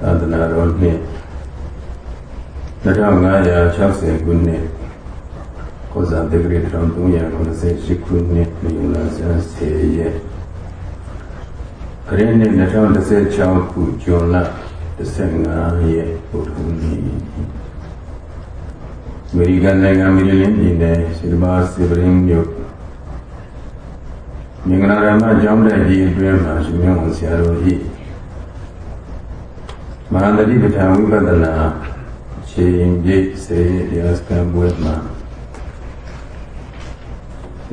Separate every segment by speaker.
Speaker 1: သာသနာတော်နှစ်2560ခုနှစ်ကိုဇာတေဂရီ1398ခုနှစ်မြေလာဆန်း10ရက်ခရစ်နှစ်2016ခုဇွန်လ15ရက်ပုထုနေ့အမေရိကန်နိုင်ငံမီလင်းပြည်နယ်စီဒမာစီဗရင်မြို့မင်္ဂလာရမကျောင်းတဲ့ဒီအတွင်းမှာရှင်မြတ်ဆရာတော်ကြီး မဟာတတိပဋ္ဌာန်ဝိပဿနာချိန်ပြည့်စေတရားစခန်းပွဲမှာ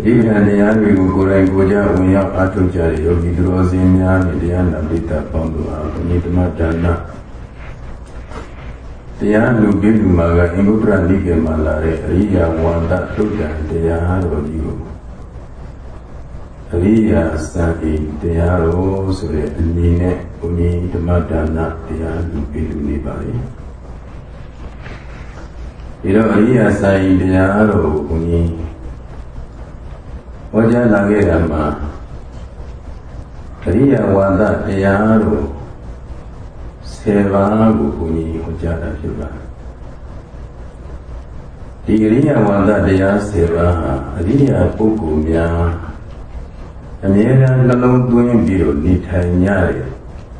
Speaker 1: ဒီကံတရားတွေကိုကိုယ်တိုင်ကိုယ်ကြဝင်ရောက်အားထုတ်ကြတဲ့ယောဂီသူတော်စင်များနဲ့တရားနာပိဋကပေါင်းတို့အားဘုရားဓမ္မဒါနတရားလူပိလူမာကအင်္ဂုတ္တရနိကေမှာလာတဲ့အရိယာဝန္တတုတ်တံတရားတော်ကြီးကိုအရိယာစံအိတရားတော်ဆိုတဲ့အမည်နဲ့ ဘုရားဓမ္မဒါနတရားလူပိလူနေပါလေဒီတော့အရိယာစံအိတရားတော်ကိုဘုရားဟောကြားလာခဲ့တာမှာအရိယာဝါဒတရားတော်10ပါးကိုဘုန်းကြီးဟောကြားတာဖြစ်ပါတယ်ဒီအရိယာဝါဒတရား10ပါးဟာအရိယာပုဂ္ဂိုလ်များအမြဲတမ်းနှလုံးသွင်းပြီးတော့နေထိုင်ကြတဲ့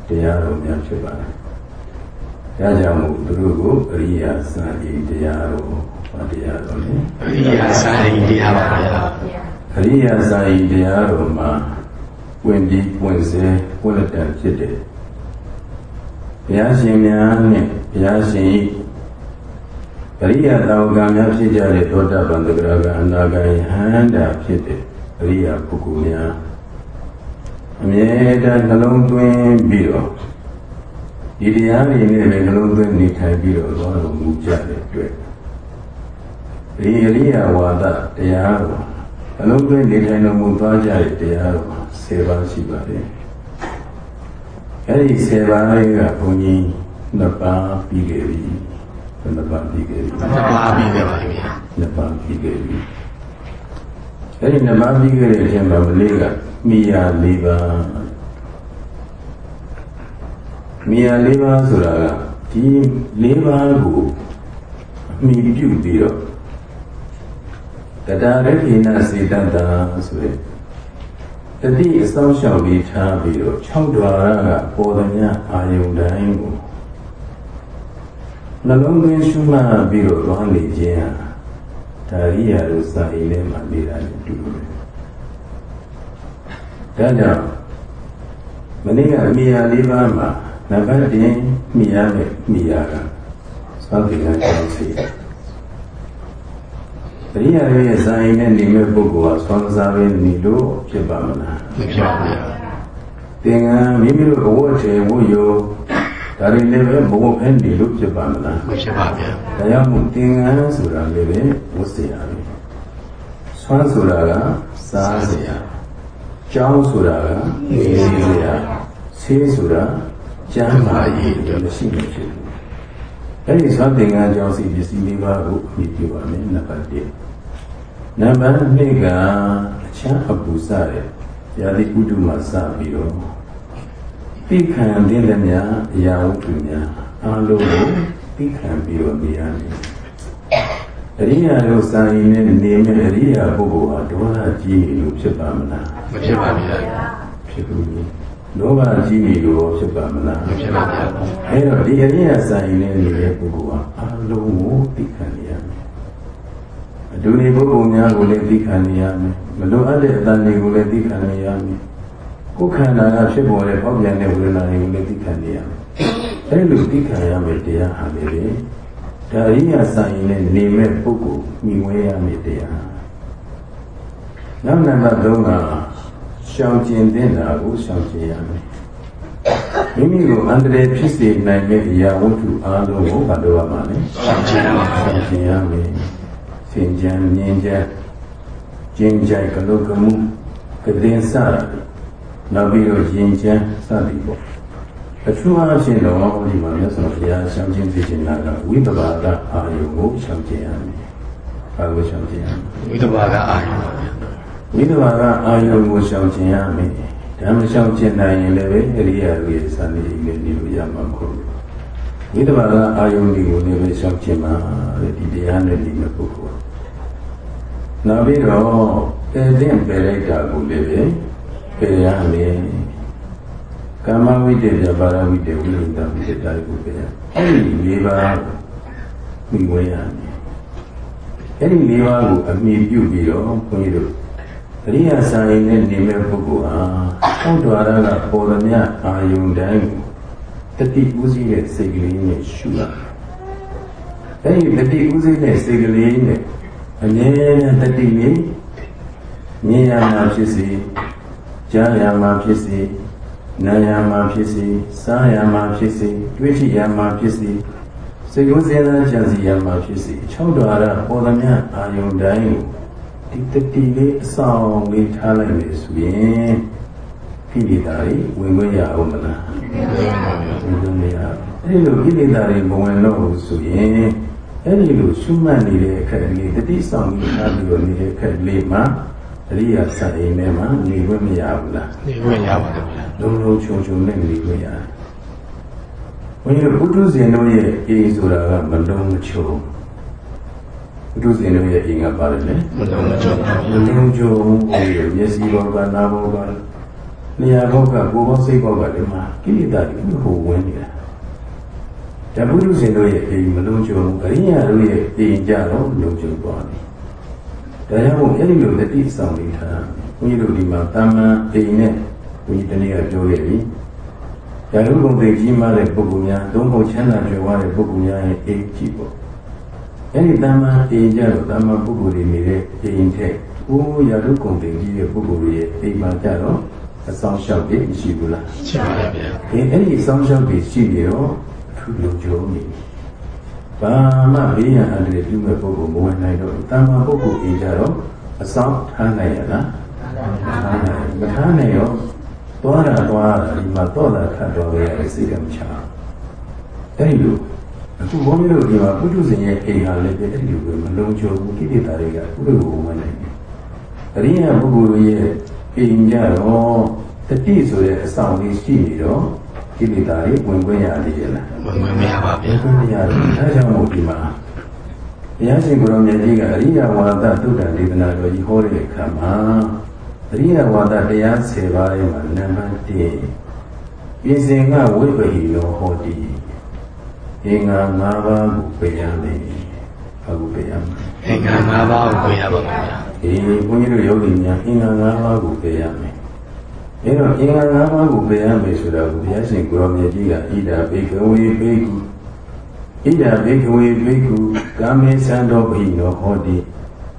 Speaker 1: တရားတော်များဖြစ်ပါတယ်။ဒါကြောင့်မို့သူတို့ကိုအရိယာစံဤတရားတော်ဘာတရားတော်လဲ။
Speaker 2: အရိယာစံဤတရားပါဗျာ။
Speaker 1: အရိယာစံဤတရားတော်မှာဝင်ပြီးဝင်စေဝင်လက်တန်ဖြစ်တယ်ဘုရားရှင်များနဲ့ဘုရားရှင်ဤပရိယတောကံများဖြစ်ကြတဲ့သောတာပန်သဂရကအနာဂံဟန္တာဖြစ်တဲ့ပရိယပုဂ္ဂိုလ်များ အမြဲတမ်းနှလုံးသွင်းပြီးတော့ဒီတရားတွေနဲ့လည်းနှလုံးသွင်းနေထိုင်ပြီးတော့သွားတော်မူကြတဲ့အတွက်ဒီအရိယဝါဒတရားတော်နှလုံးသွင်းနေထိုင်တော်မူသွားကြတဲ့တရားတော်၁၀ပါးရှိပါတယ်အဲ့ဒီ10ပါးလေးကဘုန်းကြီးနှစ်ပါးပြီးခဲ့ပြီနှစ်ပါးပြီးခဲ့ပြီ
Speaker 2: နှစ်ပါးပြီးခဲ့ပါပြီ
Speaker 1: နှစ်ပါးပြီးခဲ့ပြီအဲ့ဒီနှစ်ပါးပြီးခဲ့တဲ့အချိန်မှာမလေးက မိယာ၄ပါးမိယာ၄ပါးဆိုတာကဒီ၄ပါးကိုအမိပြုပြီးတော့တတရခိနာစေတတံဆိုတဲ့တတိအစောင့်ရှောက်ပြီးထားပြီးတော့6ဒွါရကပေါ်သမျှအာယုန်တိုင်းကိုနှလုံးသွင်းရှုမှတ်ပြီးတော့သွားနေခြင်းဟာဒါရိယာတို့စာအိမ်ထဲမှာနေတာတူတူပဲ ဒါကြောင့်မနေ့ကအမိယာလေးပါးမှာနံပါတ်1မိရမယ်မိရကသောတိကကြောင့်စီပရိယာရဲ့ဇာယင်နဲ့နေမဲ့ပုဂ္ဂိုလ်ဟာသောစားပဲနေလို့ဖြစ်ပါမလား
Speaker 2: မဖြစ်ပါဘူး
Speaker 1: သင်္ကန်းမိမိတို့အဝတ်ထည်ဝတ်ယူဒါတွေလည်းပဲမဟုတ်ဖဲနေလို့ဖြစ်ပါမလား
Speaker 2: မဖြစ်ပါဘူး
Speaker 1: ဒါကြောင့်မို့သင်္ကန်းဆိုတာလည်းပဲဝတ်စရာပဲဆွမ်းဆိုတာကစားစရာ ကြောင်းဆိုတာကနေစရာဆေးဆိုတာကျမ်းမာရေးအတွက်မရှိနေဖြစ်ဘူးအဲ့ဒီသောသင်္ကန်းကြောင်းစီပစ္စည်းလေးပါးကိုအမိပြုပါမယ်နံပါတ်1နံပါတ်2ကအချမ်းအပူစတဲ့ရာသီဥတုမှာစပြီးတော့သိခံတဲ့လည်းများအရာဝတ္ထုများအားလုံးကိုသိခံပြီးတော့နေရတယ် အရိယာတို့စာရင်နဲ့နေမဲ့အရိယာပုဂ္ဂိုလ်ဟာဒေါသကြီးနေလို့ဖြစ်ပါမလား
Speaker 2: မဖြစ်ပါဘူး
Speaker 1: ဖြစ်ဘူးလောဘကြီးနေလို့ဖြစ်ပါမလား
Speaker 2: မဖြစ်ပါဘူး
Speaker 1: အဲတော့ဒီအရိယာစာရင်နဲ့နေတဲ့ပုဂ္ဂိုလ်ဟာအားလုံးကိုသိခံနေရမယ်အတူနေပုဂ္ဂိုလ်များကိုလည်းသိခံနေရမယ်မလိုအပ်တဲ့အတန်တွေကိုလည်းသိခံနေရမယ်ကိုယ်ခန္ဓာကဖြစ်ပေါ်တဲ့ပေါက်ပြန်တဲ့ဝေဒနာတွေကိုလည်းသိခံနေရမယ်အဲလိုသိခံရမယ်တရားဟာလေ ဒါရိယာဆိုင်နဲ့နေမဲ့ပုဂ္ဂိုလ်ညီဝဲရမယ်တရားနောက်နံပါတ်3ကရှောင်ကျင်တဲ့နာကိုရှောင်ကျင်ရမယ်မိမိကိုအန္တရာယ်ဖြစ်စေနိုင်တဲ့အရာဝတ္ထုအားလုံးကိုဘာလို့ရမှာလဲ
Speaker 2: ရှောင်ကျင်ရပါ
Speaker 1: ရှောင်ကျင်ရမယ်စင်ကြံမြင်ကြကျင်းကြိုက်ကလုကမှုကတဲ့စရနောက်ပြီးတော့ရင်ချမ်းစသည်ပေါ့ အထူးအားဖြင့်တော့ဒီမှာမြတ်စွာဘုရားရှောင်ကျဉ်သိခြင်းနာကဝိပဘာကအာယုကိုရှောင်ကျဉ်ရမယ်။ဘာကိုရှောင်ကျဉ်ရမလဲ။
Speaker 2: ဝိပဘာကအာယုပါဗျာ။
Speaker 1: ဝိပဘာကအာယုကိုရှောင်ကျဉ်ရမယ်။ဒါမရှောင်ကျဉ်နိုင်ရင်လည်းအရိယာရဲ့စာနေနေနေလို့ရမှာမဟုတ်ဘူး။ဝိတ္တဘာကအာယုန်ဒီကိုလည်းပဲရှောက်ခြင်းမှာတဲ့ဒီတရားနဲ့ဒီမဲ့ပုဂ္ဂိုလ်နောက်ပြီးတော့ပယ်တဲ့ပယ်လိုက်တာကိုလည်းပဲပယ်ရမယ် ကာမဝိတ္တပြပါရဝိတ္တဝိလိတဝိတ္တတာကိုပယ်ရအဲ့ဒီ၄ပါးပြီးဝင်ရမယ်အဲ့ဒီ၄ပါးကိုအမိပြုပြီးတော့ဘုန်းကြီးတို့အရိယာစာရင်နဲ့နေမဲ့ပုဂ္ဂိုလ်ဟာဘုဒ္ဓဝါဒကပေါ်သမျှအာယုန်တိုင်းတတိဥစည်းတဲ့စိတ်ကလေးနဲ့ရှုရအဲ့ဒီတတိဥစည်းတဲ့စိတ်ကလေးနဲ့အမြဲတမ်းတတိနဲ့မြင်ရမှာဖြစ်စေကြားရမှာဖြစ်စေ နားရမှာဖြစ်စေစားရမှာဖြစ်စေတွေးကြည့်ရမှာဖြစ်စေစိတ်ကူးစဉ်းစားကြံစည်ရမှာဖြစ်စေ၆တော်ရပေါ်သမျှအာယုန်တိုင်းကိုဒီတတိလေးအဆောင်လေးထားလိုက်လို့ဆိုရင်ကိလေသာတွေဝင်ခွင့်ရအောင်မလားဝင်ခွင့်မရအဲ့ဒီလိုကိလေသာတွေမဝင်တော့ဘူးဆိုရင်အဲ့ဒီလိုရှုမှတ်နေတဲ့အခက်လေးတတိဆောင်ကြီးထားပြီးတော့နေတဲ့အခက်လေးမှာ အရိယာစာအိမ်ထဲမှာနေခွင့်မရဘူးလား
Speaker 2: နေခွင့်ရပါတယ်ဗျာ
Speaker 1: လုံးလုံးချုံချုံနဲ့နေခွင့်ရတယ်ဘုန်းကြီးတို့ဘုဒ္ဓဇင်တို့ရဲ့အိမ်ဆိုတာကမလုံးမချုံဘုဒ္ဓဇင်တို့ရဲ့အိမ်ကပါတယ်လေ
Speaker 2: မလုံးမချုံပါ
Speaker 1: မ
Speaker 2: ဘူး
Speaker 1: လုံးချုံဘူးမျက်စိဘောကနားဘောကနေရာဘောကကိုယ်ဘောစိတ်ဘောကဒီမှာကိလေသာတွေဟိုဝင်နေတာဒါဘုဒ္ဓဇင်တို့ရဲ့အိမ်မလုံးချုံအရိယာတို့ရဲ့အိမ်ကြတော့လုံးချုံသွားတယ် ဒါကြောင့်မို့အဲ့ဒီလိုတတိဆောင်လေးထားဘုန်းကြီးတို့ဒီမှာတာမန်အိမ်နဲ့ဘုန်းကြီးတနေ့ကပြောခဲ့ပြီရာထုကုန်သိကြီးမားတဲ့ပုဂ္ဂိုလ်များသုံးဖို့ချမ်းသာကြွယ်ဝတဲ့ပုဂ္ဂိုလ်များရဲ့အိမ်ကြည့်ပေါ့အဲ့ဒီတာမန်အိမ်ကြတော့တာမန်ပုဂ္ဂိုလ်တွေနေတဲ့အိမ်ထက်ဟိုးရာထုကုန်သိကြီးတဲ့ပုဂ္ဂိုလ်တွေရဲ့အိမ်မှာကြတော့အဆောင်လျှောက်ပြီးမရှိဘူးလား
Speaker 2: ရှိပါတယ်ဗျာ
Speaker 1: ဒီအဲ့ဒီအဆောင်လျှောက်ပြီးရှိပြီးတော့အထူးလုံခြုံနေ ဘာမှဘေးရန်အန္တရာယ်ပြုမဲ့ပုဂ္ဂိုလ်မဝင်နိုင်တော့တာမန်ပုဂ္ဂိုလ်အိမ်ကြတော့အဆောင်ထားနိုင်ရလားထားနိုင်မထားနိုင်ရောသွားတာသွားတာဒီမှာတော့တာခတ်တော်ရတဲ့စိတ်ကမချအဲ့ဒီလိုအခုဘုန်းကြီးတို့ဒီမှာပုထုဇဉ်ရဲ့အိမ်ဟာလည်းအဲ့ဒီလိုပဲမလုံးချုံဘူးကိလေသာတွေကဥပ္ပကိုဝင်နိုင်တယ်အရိယာပုဂ္ဂိုလ်ရဲ့အိမ်ကြတော့တတိဆိုတဲ့အဆောင်လေးရှိနေတော့ ကိလေသာတွေဝင်ခွင့်ရသေးရဲ့လား
Speaker 2: ဝင်ခွင့်မရပါ
Speaker 1: ဘ
Speaker 2: ဗျာ
Speaker 1: ယ်လိုမရလဲအဲကြောင့်မို့ဒီမှာဘုရားရှင်ကိုရောမြတ်ကြီးကအရိယဝါဒသုတ္တဒေသနာတော်ကြီးဟောတဲ့အခါမှာအရိယဝါဒတရား10ပါးရဲ့မှာနံပါတ်1ပြင်စင်ကဝိပ္ပဟိယောဟောတိအင်္ဂါ၅ပါးကိုပြရမယ်ဘာကိုပြရမလဲ
Speaker 2: အင်္ဂါ၅ပါးကိုဝင်ရပါမယ်ဗျာ
Speaker 1: အေးဘုန်းကြီးတို့ယောဂီများအင်္ဂါ၅ပါးကိုပြရမယ် အဲတော့အင်္ဂါ၅ပါးကိုပြရမယ်ဆိုတာကိုဘုရားရှင်ကိုရောမြတ်ကြီးကဣဒာဘေကဝေဘေကုဣဒာဘေကဝေဘေကုကာမေသံတော်ဘိနောဟောတိ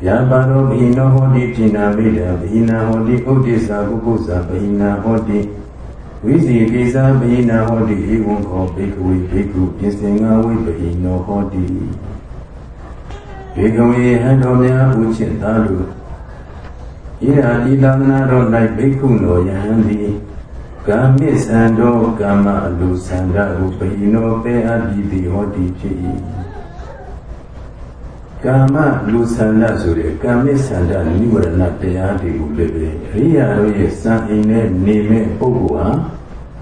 Speaker 1: ယံပါရောဘိနောဟောတိတိနာမိဒံဘိနာဟောတိဥဒိသာကုကုသဘိနာဟောတိဝိဇိကိသာဘိနာဟောတိဧဝံခောဘေကဝေဘေကုပြင်စင်ငါဝိဘိနောဟောတိဘေကဝေဟံတော်များဥချစ်သားတို့ ဣရာဤသာသနာတော်၌ဘိက္ခုနောယဟံသည်ကာမိသံတော်ကာမအလူသံဃဟုပဟိနောပေအပ်ပြီးသည်ဟောတိဖြစ်၏ကာမလူသံဃဆိုတဲ့ကာမိသံဃနိဝရဏတရားတွေကိုလည်းပဲအရိယာတို့ရဲ့စံအိမ်နဲ့နေမဲ့ပုဂ္ဂိုလ်ဟာ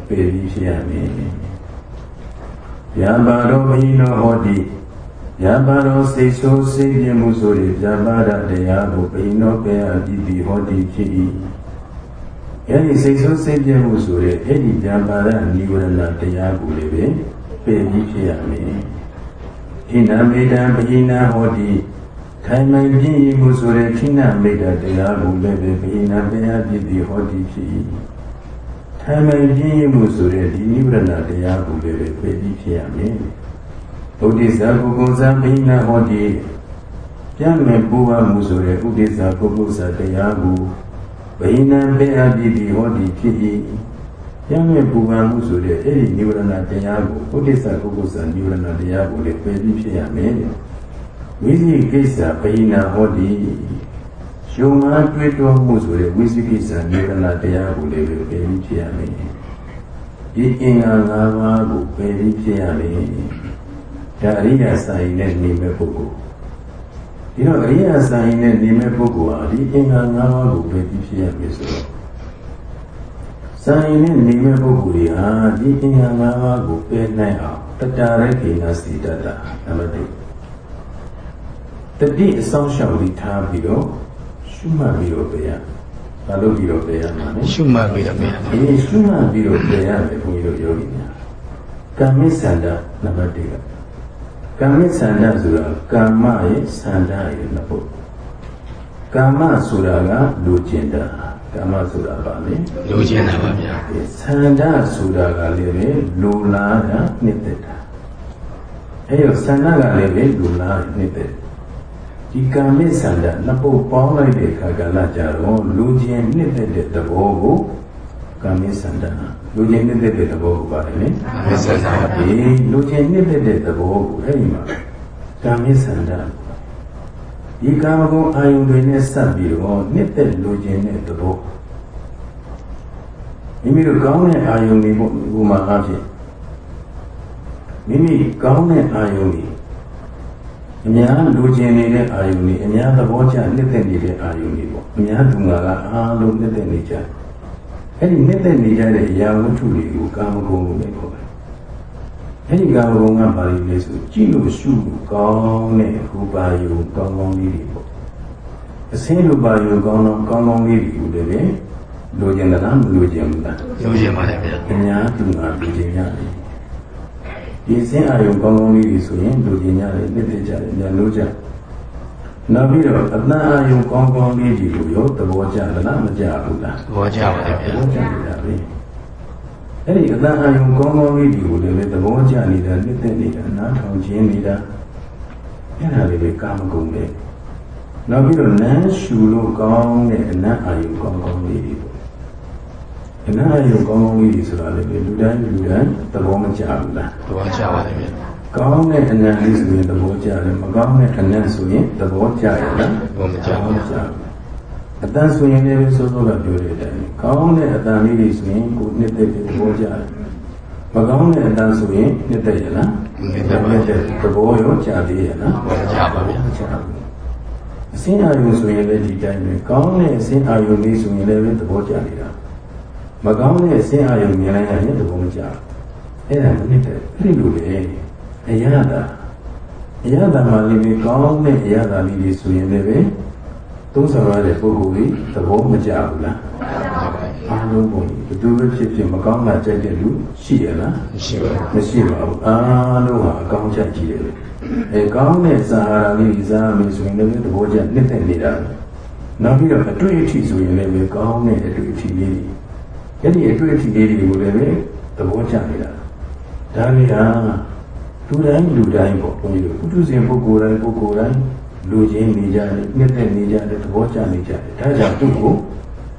Speaker 1: ပေပြီးဖြစ်ရမယ်။ယံပါတော်ဘိနောဟောတိ ယံပါတော်စိတ်ဆိုးစိတ်ပြမှုဆိုတဲ့ဇာပါဒတရားကိုဘိနောပေအပ်ပြီးသည်ဟောတိဖြစ်၏။အဲ့ဒီစိတ်ဆိုးစိတ်ပြမှုဆိုတဲ့အဲ့ဒီဇာပါဒနိဝရဏတရားကိုလည်းပဲပေပြီးဖြစ်ရမယ်။ဣနမေတံပဟိနာဟောတိထိုင်မှန်ပြည့်ရမှုဆိုတဲ့ခိနမေတ္တာတရားကိုလည်းပဲပဟိနာတရားပြည့်ပြီးဟောတိဖြစ်၏ထိုင်မှန်ပြည့်ရမှုဆိုတဲ့ဒီနိဗ္ဗာန်တရားကိုလည်းပဲပြည့်ပြီးဖြစ်ရမယ် ဘုဒ္ဓဇာကုကုဇာပဟိနာဟောတိပြန်မဲ့ပူဝမှုဆိုတဲ့ဥဒိဇာကုကုဇာတရားကိုပဟိနာပေအပ်ပြီးဟောတိဖြစ်၏ရမဲ့ပူပန်မှုဆိုတဲ့အဲ့ဒီနိဗ္ဗာန်တရားကိုဥဒိစ္စကုက္ကုစ္စနိဗ္ဗာန်တရားကိုလည်းပယ်ပြီးဖြစ်ရမယ်ဝိဇိကိစ္စပဟိနာဟောတိရှုံငါတွေ့တော်မှုဆိုတဲ့ဝိဇိကိစ္စနိဗ္ဗာန်တရားကိုလည်းပယ်ပြီးဖြစ်ရမယ်ဒီအင်္ဂါ၅ပါးကိုပယ်ပြီးဖြစ်ရမယ် ဒါအရိယာဆိုင်နဲ့နေမဲ့ပုဂ္ဂိုလ်ဒီတော့အရိယာဆိုင်နဲ့နေမဲ့ပုဂ္ဂိုလ်ဟာဒီအင်္ဂါ၅ပါးကိုပယ်ပြီးဖြစ်ရမယ်ဆိုတော့ဇာရင်နဲ့နေမဲ့ပုဂ္ဂိုလ်တွေဟာဒီအင်္ဂါ၅ပါးကိုပယ်နိုင်အောင်တတရခေနစီတတနံပါတ်1တတိအဆောင်ရှောက်ပြီးထားပြီးတော့ရှုမှတ်ပြီးတော့ပယ်ရဘာလို့ပြီးတော့ပယ်ရမှာလဲ
Speaker 2: ရှုမှတ်ပြီးတော့ပြန်
Speaker 1: အေးရှုမှတ်ပြီးတော့ပယ်ရမယ်ဘုန်းကြီးတို့ယောဂီများကာမိသန္တာနံပါတ်1က ကာမိသန္တာဆိုတာကာမရဲ့သန္တာရဲ့နှစ်ပုဒ်ကာမဆိုတာကလူကျင်တာကာမဆိုတာပါလေ
Speaker 2: လိုချင်တာပါဗျာ
Speaker 1: သန္တာဆိုတာကလည်းပဲလူလာတာနှစ်သက်တာအဲရောသန္တာကလည်းပဲလူလာနှစ်သက်ဒီကာမိသန္တာနှစ်ပုဒ်ပေါင်းလိုက်တဲ့အခါကလည်းကြတော့လူကျင်နှစ်သက်တဲ့သဘောကိုကာမိသန္တာ လူကျင်နှစ်သက်တဲ့သဘောကိုပါတယ်လေ
Speaker 2: မစ္ဆန္ဒပါ
Speaker 1: ဒီလူချင်းနှစ်သက်တဲ့သဘောကိုအဲ့ဒီမှာကာမိသန္တာဒီကာမဂုဏ်အာယုန်တွေနဲ့စပ်ပြီးတော့နှစ်သက်လူချင်းတဲ့သဘောမိမိတို့ကောင်းတဲ့အာယုန်တွေပေါ့ဥပမာအားဖြင့်မိမိကောင်းတဲ့အာယုန်တွေအများလူချင်းနေတဲ့အာယုန်တွေအများသဘောကျနှစ်သက်နေတဲ့အာယုန်တွေပေါ့အများသူငါကအားလုံးနှစ်သက်နေကြတယ် အဲ့ဒီနှစ်သက်နေကြတဲ့အရာဝတ္ထုတွေကိုကာမဂုဏ်လို့လည်းခေါ်တယ်အဲ့ဒီကာမဂုဏ်ကဘာလို့လဲဆိုကြည့်လို့ရှုလို့ကောင်းတဲ့ရူပါယုံကောင်းကောင်းလေးတွေပေါ့အစင်းရူပါယုံကောင်းကောင်းကောင်းကောင်းလေးတွေကိုလည်းပဲလိုချင်သလားမလိုချင်ဘူးလား
Speaker 2: လိုချင်ပါတယ်ဗျာ
Speaker 1: အများသူငါလိုချင်ရတယ်ဒီအစင်းအာယုံကောင်းကောင်းလေးတွေဆိုရင်လိုချင်ရတယ်နှစ်သက်ကြတယ်ညာလို့ကြ နောက်ပြီးတော့အတန်အာယုံကောင်းကောင်းလေးတွေကိုရောသဘောကျသလားမကျဘူးလား
Speaker 2: သဘောကျပါတယ်ဗျာ
Speaker 1: သဘောကျနေတာပဲအဲ့ဒီအတန်အာယုံကောင်းကောင်းလေးတွေကိုလည်းပဲသဘောကျနေတာနှစ်သက်နေတာနားထောင်ခြင်းနေတာအဲ့ဒါလေးပဲကာမဂုဏ်ပဲနောက်ပြီးတော့နန်းရှူလို့ကောင်းတဲ့အနတ်အာယုံကောင်းကောင်းလေးတွေပေါ့အနတ်အာယုံကောင်းကောင်းလေးတွေဆိုတာလည်းပဲလူတိုင်းလူတိုင်းသဘောမကျဘူးလား
Speaker 2: သဘောကျပါတယ်ဗျာ
Speaker 1: ကောင်းတဲ့အနတ်လေးဆိုရင်သဘောကျတယ်မကောင်းတဲ့အနတ်ဆိုရင်သဘောကျရလား
Speaker 2: သဘောမကျပါဘူး
Speaker 1: ဘူးအတန်ဆိုရင်လည်းစိုးစိုးကပြောတဲ့အတိုင်းကောင်းတဲ့အတန်လေးတွေဆိုရင်ကိုနှစ်သက်တဲ့သဘောကျတယ်မကောင်းတဲ့အတန်ဆိုရင်နှစ်သက်ရလား
Speaker 2: နှစ်သက်ပါ
Speaker 1: နှစ်သက်သဘောရောကျသေးရလား
Speaker 2: သဘောကျပါဗျာ
Speaker 1: ကျဘူးအစင်းအာယုံဆိုရင်လည်းဒီတိုင်းပဲကောင်းတဲ့အစင်းအာယုံလေးဆိုရင်လည်းသဘောကျနေတာမကောင်းတဲ့အစင်းအာယုံမြင်လိုက်ရင်သဘောမကျဘူးအဲ့ဒါမနှစ်သက်အဲ့ဒီလိုလေ အရသာအရသာမှလည်းပဲကောင်းတဲ့အရသာလေးတွေဆိုရင်လည်းပဲသုံးဆောင်ရတဲ့ပုဂ္ဂိုလ်ကြီးသဘောမကျဘူးလားအားလုံးပုံဘယ်သူပဲဖြစ်ဖြစ်မကောင်းတာကြိုက်တဲ့လူရှိရလား
Speaker 2: ရှိပါဘူး
Speaker 1: မရှိပါဘူးအားလုံးဟာအကောင်းချက်ကြီးတယ်အဲကောင်းတဲ့စာဟာရလေးစားမယ်ဆိုရင်လည်းသဘောကျနှစ်သက်နေတာနောက်ပြီးတော့အတွေ့အထိဆိုရင်လည်းကောင်းတဲ့အတွေ့အထိလေးအဲ့ဒီအတွေ့အထိလေးတွေကိုလည်းသဘောကျနေတာဒါလေးဟာ လူတိုင်းလူတိုင်းပေါ့ဘုန်းကြီးတို့ပုထုဇဉ်ပုဂ္ဂိုလ်တိုင်းပုဂ္ဂိုလ်တိုင်းလူချင်းနေကြတယ်နှစ်သက်နေကြတယ်သဘောကျနေကြတယ်ဒါကြောင့်သူ့ကို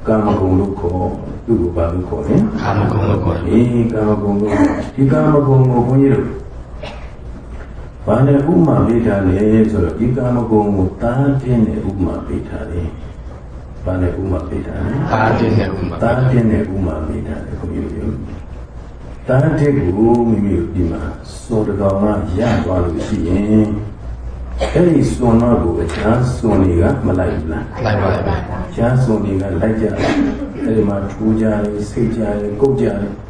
Speaker 1: ကာမဂုဏ်လို့ခေါ်သူ့ကိုဘာလို့ခေါ်လဲ
Speaker 2: ကာမဂုဏ်လို့ခေါ်တယ်
Speaker 1: ဒီကာမဂုဏ်ကိုဒီကာမဂုဏ်ကိုဘုန်းကြီးတို့ဘာနဲ့ဥမာပေးထားလဲဆိုတော့ဒီကာမဂုဏ်ကိုတားတင်းတဲ့ဥမာပေးထားတယ်။ဘာနဲ့ဥမာပေးထားလဲ
Speaker 2: ပါတင်းတဲ့ဥမာ။
Speaker 1: တားတင်းတဲ့ဥမာပေးထားတယ်ဘုန်းကြီးတို့။ တားတဲ့ကိုမိမိတို့ဒီမှာစောတကောင်ကရသွားလို့ရှိရင်အဲ့ဒီစွန်တော့ကိုအခြားစွန်တွေကမလိုက်ဘူးလား
Speaker 2: လိုက်ပါတယ်ဗျာ။
Speaker 1: ရှားစွန်တွေကလိုက်ကြတယ်။အဲ့ဒီမှာထူးကြတယ်စိတ်ကြတယ်ကုတ်ကြတယ်။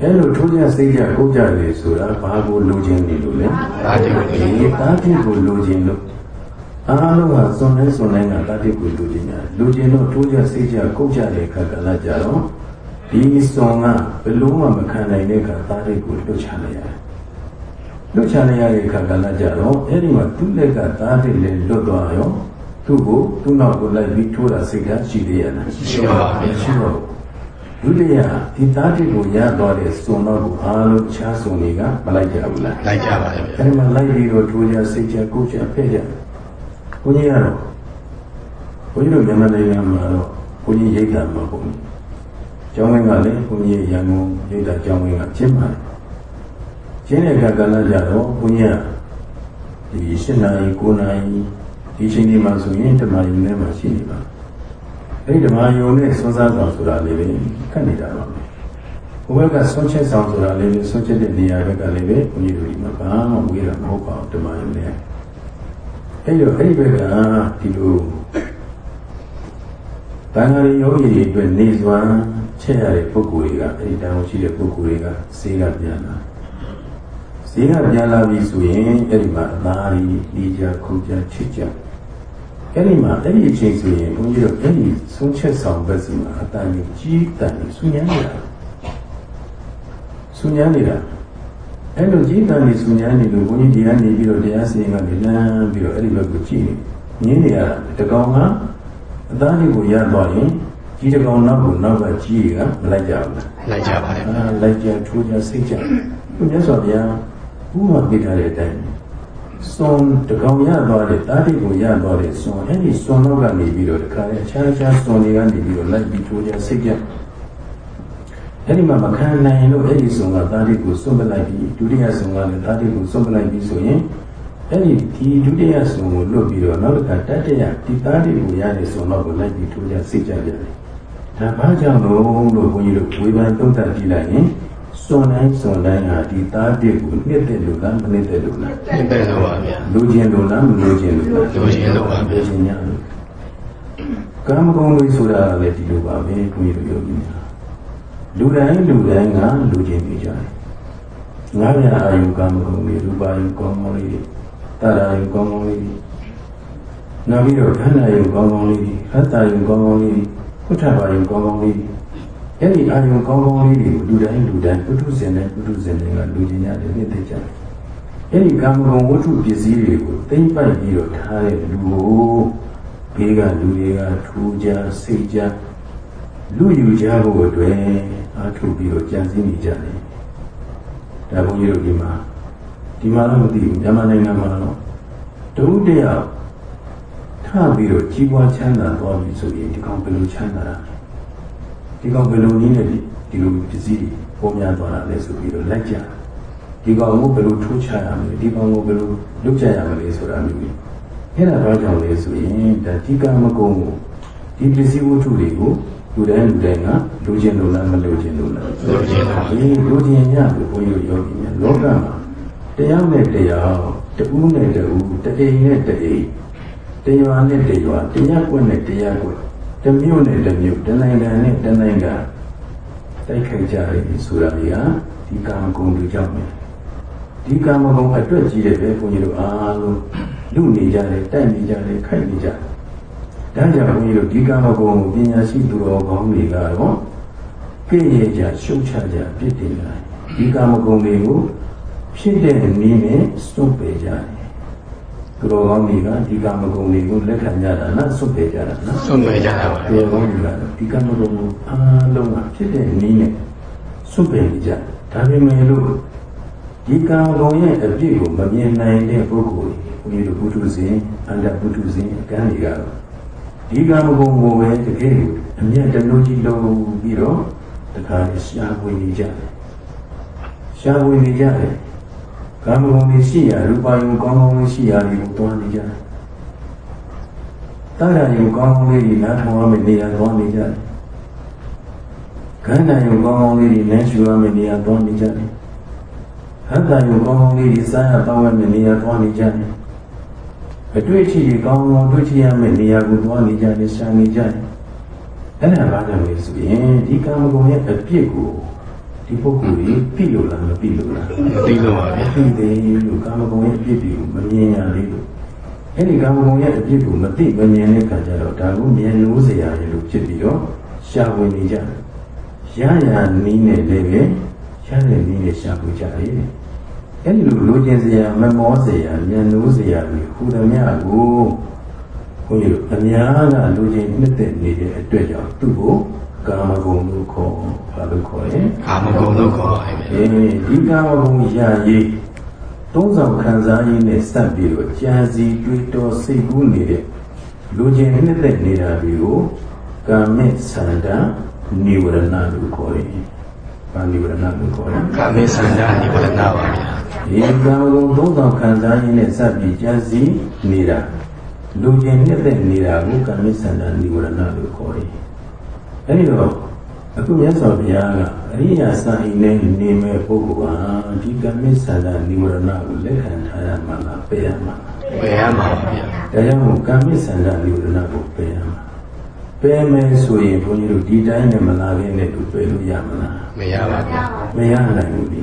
Speaker 1: အဲ့လိုထိုးကြစိတ်ကြကုတ်ကြလေဆိုတာဘာကိုလိုချင်နေလို့လဲ
Speaker 2: ပါတင်းကို
Speaker 1: ဒီတာတိကိုလိုချင်လို့အားလုံးကစွန်နေစွန်နေကတာတိကိုလိုချင်ကြတယ်လိုချင်တော့ထိုးကြစိတ်ကြကုတ်ကြတဲ့အခါကလည်းကြတော့ ဒီစွန်ကဘယ်လုံးမှမခံနိုင်တဲ့အခါတာတိကိုလွတ်ချလိုက်ရတယ်လွတ်ချလိုက်ရတဲ့အခါကလည်းကြတော့အဲ့ဒီမှာသူ့လက်ကတာတိလည်းလွတ်သွားရောသူ့ကိုသူ့နောက်ကိုလိုက်ပြီးထိုးတာစိတ်ကရှိသေးရလား
Speaker 2: ရှိပါပါဗျာ
Speaker 1: ရှိတော့ဒုတိယဒီတာတိကိုရသွားတဲ့စွန်တော့ကိုအားလုံးခြားစွန်တွေကမလိုက်ကြဘူးလား
Speaker 2: လိုက်ကြပါတယ်ဗျာ
Speaker 1: အဲဒီမှာလိုက်ပြီးတော့ထိုးကြစိတ်ကြကိုယ်ကြဖဲ့ကြဘုန်းကြီးကတော့ဘုန်းကြီးတို့မြန်မာနိုင်ငံမှာတော့ဘုန်းကြီးရိတ်တာမှာဘုန်း ကြီးကျောင်းဝင်းကလည်းဘုန်းကြီးရန်ကုန်ရိတ်တာကျောင်းဝင်းကကျင်းပါတယ်ကျင်းတဲ့အခါကလည်းကြတော့ဘုန်းကြီးကဒီ၈နာရီ9နာရီဒီချိန်ဒီမှာဆိုရင်ဓမ္မယုံထဲမှာရှိနေပါအဲဒီဓမ္မယုံနဲ့ဆွမ်းစားဆောင်ဆိုတာလေးပဲခက်နေတာပါပဲဘုဘကဆွန့်ချက်ဆောင်ဆိုတာလေးပဲဆွန့်ချက်တဲ့နေရာဘက်ကလည်းပဲဘုန်းကြီးတို့ဒီမှာဘာမှဝေးတာမဟုတ်ပါဘူးဓမ္မယုံနဲ့အဲ့တော့အဲ့ဒီဘက်ကဒီလိုတန်ဃာရီယောဂီတွေအတွက်နေစွမ်း ချချက်ရတဲ့ပုဂ္ဂိုလ်တွေကအဲ့ဒီတောင်းရှိတဲ့ပုဂ္ဂိုလ်တွေကဈေးကပြန်လာဈေးကပြန်လာပြီဆိုရင်အဲ့ဒီမှာအသားကြီးဒီကြခုကြချစ်ကြအဲ့ဒီမှာအဲ့ဒီအချိန်ဆိုရင်ဘုန်းကြီးတို့အဲ့ဒီဆုံးချက်ဆောင်ဘက်စီမှာအတန်ကြီးကြီးတန်ကြီးဆူညံနေတာဆူညံနေတာအဲ့လိုကြီးတန်ကြီးဆူညံနေလို့ဘုန်းကြီးဒီကနေပြီးတော့တရားစီရင်ကနေလမ်းပြီးတော့အဲ့ဒီဘက်ကိုကြည့်နေငင်းနေရတာတကောင်ကအသားလေးကိုရသွားရင် ကြီးတကောင်နောက်ကိုနောက်ကကြီးကမလိုက်ကြဘူးလား
Speaker 2: လိုက်ကြပါတယ်
Speaker 1: အာလိုက်ကြထိုးကြစိတ်ကြဘုမြတ်စွာဘုရားဥပမာပေးထားတဲ့အတိုင်းစွန်တကောင်ရသွားတဲ့တာတိကိုရသွားတဲ့စွန်အဲ့ဒီစွန်တော့ကနေပြီးတော့တခါလေအခြားအခြားစွန်တွေကနေပြီးတော့လိုက်ပြီးထိုးကြစိတ်ကြအဲ့ဒီမှာမခံနိုင်လို့အဲ့ဒီစွန်ကတာတိကိုစွန့်ပလိုက်ပြီးဒုတိယစွန်ကလည်းတာတိကိုစွန့်ပလိုက်ပြီးဆိုရင်အဲ့ဒီဒီဒုတိယစွန်ကိုလွတ်ပြီးတော့နောက်တစ်ခါတတိယဒီတာတိကိုရတဲ့စွန်တော့ကိုလိုက်ပြီးထိုးကြစိတ်ကြကြတယ် ဒါဘာကြောင့်လို့လို့ဘုန်းကြီးတို့ဝေဖန်သုံးသပ်ကြည့်လိုက်ရင်စွန်တိုင်းစွန်တိုင်းဟာဒီသားတစ်ကိုနှစ်သက်လို့လားမနှစ်သက်လို့လား
Speaker 2: နှစ်သက်လို့ပါဗျာ
Speaker 1: လူချင်းလို့လားမလူချင်းလို့လား
Speaker 2: လူချင်းလို့ပါဗျာ
Speaker 1: လူချင်းညာလို့ကာမဂုဏ်တွေဆိုတာလည်းဒီလိုပါပဲဘုန်းကြီးတို့ပြောပြီးနေတာလူတိုင်းလူတိုင်းကလူချင်းနေကြတယ်ငါးပြာအာယုကာမဂုဏ်တွေရူပါယုကောင်းကောင်းလေးတွေတာရာယုကောင်းကောင်းလေးတွေနောက်ပြီးတော့ခန္ဓာယုကောင်းကောင်းလေးတွေဟတ္တယုကောင်းကောင်းလေး ဥထဘာယုံကောင်းကောင်းလေးအဲ့ဒီအာယုံကောင်းကောင်းလေးတွေကိုလူတိုင်းလူတိုင်းပုထုဇဉ်နဲ့ပုထုဇဉ်တွေကလူကျင်ရတယ်နဲ့သိကြတယ်အဲ့ဒီကာမဂုဏ်ဝတ္ထုပစ္စည်းတွေကိုသိမ့်ပိုက်ပြီးတော့ထားတဲ့လူကိုဘေးကလူတွေကထူကြစိတ်ကြလူယူကြဖို့အတွက်အားထုတ်ပြီးတော့ကြံစည်နေကြတယ်ဒါဘုန်းကြီးတို့ဒီမှာဒီမှာတော့မသိဘူးမြန်မာနိုင်ငံမှာတော့တဦးတယောက် ထပြီးတော့ကြီးပွားချမ်းသာသွားပြီဆိုရင်ဒီကောင်ဘယ်လိုချမ်းသာတာလဲဒီကောင်ဘယ်လိုနည်းနဲ့ဒီဒီလိုပစ္စည်းတွေပေါ်များသွားတာလဲဆိုပြီးတော့လိုက်ကြဒီကောင်ကိုဘယ်လိုထိုးချရမလဲဒီကောင်ကိုဘယ်လိုလုပ်ကြရမလဲဆိုတာမျိုးကြီးအဲ့ဒါဘာကြောင့်လဲဆိုရင်ဒါဒီကမကုံကိုဒီပစ္စည်းဝတ္ထုတွေကိုလူတိုင်းလူတိုင်းကလူချင်းလို့လားမလူချင်းလို့လား
Speaker 2: လူချင်းလို့ပါ
Speaker 1: အေးလူချင်းညလို့ဘုန်းကြီးတို့ယောဂီများလောကမှာတရားနဲ့တရားတူးနဲ့တူးတအိမ်နဲ့တအိမ် တရားနဲ့တရားတရားကွက်နဲ့တရားကွက်တမျိုးနဲ့တမျိုးတနိုင်ငံနဲ့တနိုင်ငံတိုက်ခိုက်ကြရပြီဆိုတာကြီးဟာဒီကာမဂုဏ်တွေကြောင့်ပဲဒီကာမဂုဏ်အတွက်ကြီးတဲ့ပဲဘုန်းကြီးတို့အားလုံးလူနေကြတယ်တိုက်နေကြတယ်ခိုက်နေကြတယ်ဒါကြောင့်ဘုန်းကြီးတို့ဒီကာမဂုဏ်ကိုပညာရှိသူတော်ကောင်းတွေကတော့ပြည့်ရကြရှုပ်ချကြပြစ်တင်ကြတယ်ဒီကာမဂုဏ်တွေကိုဖြစ်တဲ့နည်းနဲ့စွန့်ပယ်ကြတယ် သူတော်ကောင်းတွေကဒီကာမဂုဏ်တွေကိုလက်ခံကြတာနော်စွန့်ပယ်ကြတာနော်
Speaker 2: ဆုံးမဲ့ကြတာပါ
Speaker 1: သူတော်ကောင်းတွေကဒီကာမဂုဏ်ကိုအားလုံးကဖြစ်တဲ့နည်းနဲ့စွန့်ပယ်ကြဒါပေမဲ့လို့ဒီကာမဂုဏ်ရဲ့အပြစ်ကိုမမြင်နိုင်တဲ့ပုဂ္ဂိုလ်တွေဘုရားဘုထုဇင်အန္တဘုထုဇင်အကန်းတွေကတော့ဒီကာမဂုဏ်ကိုပဲတကယ်အမျက်တလို့ကြီးလုံးပြီးတော့တခါရှားဝင်နေကြတယ်ရှားဝင်နေကြတယ် ကာမဂုဏ်တွေရှိရရူပယုံကောင်းကောင်းလေးရှိရတွေကိုတွန်းနေကြတယ်တာရယုံကောင်းကောင်းလေးတွေနားထောင်ရမယ့်နေရာတွန်းနေကြတယ်ခန္ဓာယုံကောင်းကောင်းလေးတွေလမ်းရှူရမယ့်နေရာတွန်းနေကြတယ်ဟတ္တယုံကောင်းကောင်းလေးတွေစားရတောင်းရမယ့်နေရာတွန်းနေကြတယ်အတွေ့အထိတွေကောင်းကောင်းတွေ့ချရမယ့်နေရာကိုတွန်းနေကြတယ်ရှာနေကြတယ်အဲ့ဒါဘာကြောင့်လဲဆိုရင်ဒီကာမဂုဏ်ရဲ့အပြစ်ကို ဒီပုဂ္ဂိုလ်ကြီးပြလို့လားမပြလို့လား
Speaker 2: မသိလို့ပါဗျာ
Speaker 1: သိတယ်လို့ကာမဂုဏ်ရဲ့အပြစ်တွေကိုမမြင်ရသေးလို့အဲ့ဒီကာမဂုဏ်ရဲ့အပြစ်ကိုမသိမမြင်တဲ့အခါကျတော့ဒါကိုမြင်လို့စရာလေလို့ဖြစ်ပြီးတော့ရှာဝင်နေကြတယ်ရရနီးနဲ့လည်းပဲရတဲ့နီးနဲ့ရှာဖွေကြတယ်အဲ့ဒီလိုလိုချင်စရာမမောစရာမြင်လို့စရာတွေဟူသည်များကိုဘုန်းကြီးတို့အများကလူချင်းနှစ်သက်နေတဲ့အတွက်ကြောင့်သူ့ကို ကာမဂုဏ်လို့ခေါ်ဘာလို့ခေါ်လဲ
Speaker 2: ကာမဂုဏ်လို့ခေါ်ပါဗျာ
Speaker 1: အေးဒီကာမဂုဏ်ရာရေးသုံးဆောင်ခံစားရင်းနဲ့စပ်ပြီးတော့ကြာစီတွေးတော်စိတ်ကူးနေတဲ့လူချင်းနှစ်သက်နေတာတွေကိုကာမေသန္တာနိဝရဏလို့ခေါ်တယ်။ဘာနိဝရဏလို့ခေါ်လဲ
Speaker 2: ကာမေသန္တာနိဝရဏပါဗျာ။
Speaker 1: ဒီကာမဂုဏ်သုံးဆောင်ခံစားရင်းနဲ့စပ်ပြီးကြာစီနေတာလူချင်းနှစ်သက်နေတာကိုကာမေသန္တာနိဝရဏလို့ခေါ်တယ်။ အဲဒီတော့အခုမြတ်စွာဘုရားကအရိယာစာအိမ်နဲ့နေမဲ့ပုဂ္ဂိုလ်ဟာဒီကာမေသန္တာနိဝရဏကိုလက်ခံထားရမှာလားပယ်ရမှာလား
Speaker 2: ဝေယမှာပါဗျာ
Speaker 1: ဒါကြောင့်မို့ကာမိဆန္ဒနိဝရဏကိုပယ်ရမှာအပယ်မယ်ဆိုရင်ဘုန်းကြီးတို့ဒီတိုင်းနဲ့မလာခင်နဲ့သူပယ်လို့ရမလား
Speaker 2: မရပါဗျာ
Speaker 1: မရနိုင်ဘူးဒီ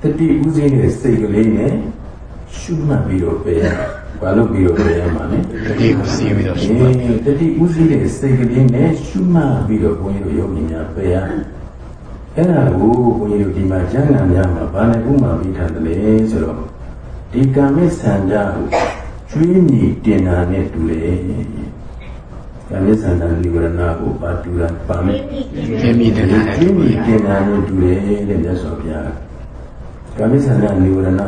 Speaker 1: တတိဥစည်းတဲ့စိတ်ကလေးနဲ့ရှုမှတ်ပြီးတော့ပယ်ရ ဘာလို့ပြီးတော့ပယ်ရမှာလဲ
Speaker 2: တတိကိုစီးပြီးတော့ရှု
Speaker 1: အေ
Speaker 2: ပါး
Speaker 1: တတိဥစည်းတဲ့စိတ်ကလေးနဲ့ရှုမှတ်ပြီးတော့ဘုန်းကြီးတို့ယောဂီများပယ်ရအဲ့ဒါကိုဘုန်းကြီးတို့ဒီမှာကျမ်းဂန်များမှာဘာနဲ့ဥမာပြီးထားတယ်လဲဆိုတော့ဒီကံမဲ့ဆန္ဒကိုကျွေးမြည်တင်တာနဲ့တူတယ်ကံမဲ့ဆန္ဒနိဝရဏကိုပါတူတာပါမယ်
Speaker 2: ပြင်းပြီးတဲ့တဲ့
Speaker 1: ကျွေးမြည်တင်တာနဲ့တူတယ်တဲ့မြတ်စွာဘုရားကံမဲ့ဆန္ဒနိဝရဏ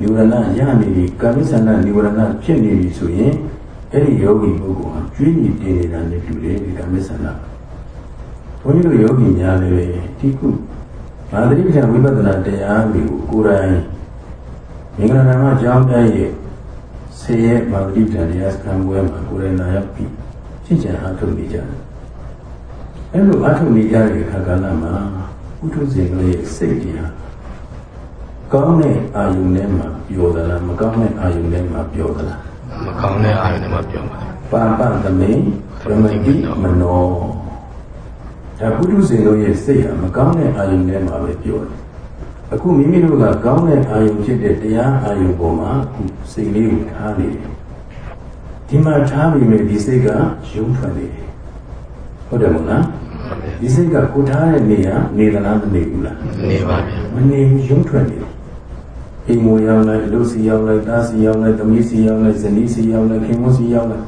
Speaker 1: နိဝရဏရနေပြီကံမဲ့ဆန္ဒနိဝရဏဖြစ်နေပြီဆိုရင်အဲ့ဒီယောဂီပုဂ္ဂိုလ်ဟာကျွေးမြည်တင်နေတာနဲ့တူတယ်ဒီကံမဲ့ဆန္ဒဘုန်းကြီးတို့ယောဂီများလည်းဒီခုမာသတိပဋ္ဌာန်ဝိပဿနာတရားတွေကိုကိုယ်တိုင်မင်္ဂလာနာမကျောင်းပြရဲ့ဆေးရဲ့မာသတိပဋ္ဌာန်တရားစခန်းပွဲမှာကိုယ်တိုင်လာရောက်ပြီးရှင်းချင်အားထုတ်နေကြတယ်။အဲလိုအားထုတ်နေကြတဲ့အခါကလည်းမှာဥထုဇဉ်တို့ရဲ့စိတ်တရား ကောင်းတဲ့အာယုန်ထဲမှာပျော်သလားမကောင်းတဲ့အာယုန်ထဲမှာပျော်သလား
Speaker 2: မကောင်းတဲ့အာရုံတွေမှာပြောပါတယ်
Speaker 1: ပါပသမိန်ပရမတိမနောဒါပုထုဇဉ်တို့ရဲ့စိတ်ဟာမကောင်းတဲ့အာယုန်ထဲမှာပဲပြောတယ်အခုမိမိတို့ကကောင်းတဲ့အာယုန်ဖြစ်တဲ့တရားအာယုန်ပေါ်မှာအခုစိတ်လေးကိုထားနေတယ်ဒီမှာထားပြီးမြဲဒီစိတ်ကယုံထွက်နေတယ်ဟုတ်တယ်မို့လားဒီစိတ်ကကိုထားတဲ့နေရာနေသလားမနေဘူးလား
Speaker 2: နေပါဗျာ
Speaker 1: မနေဘူးယုံထွက်နေတယ် အိမ်ကိုရောက်လိုက်လူစီရောက်လိုက်သားစီရောက်လိုက်သမီးစီရောက်လိုက်ဇနီးစီရောက်လိုက်ခင်မစီရောက်လိုက်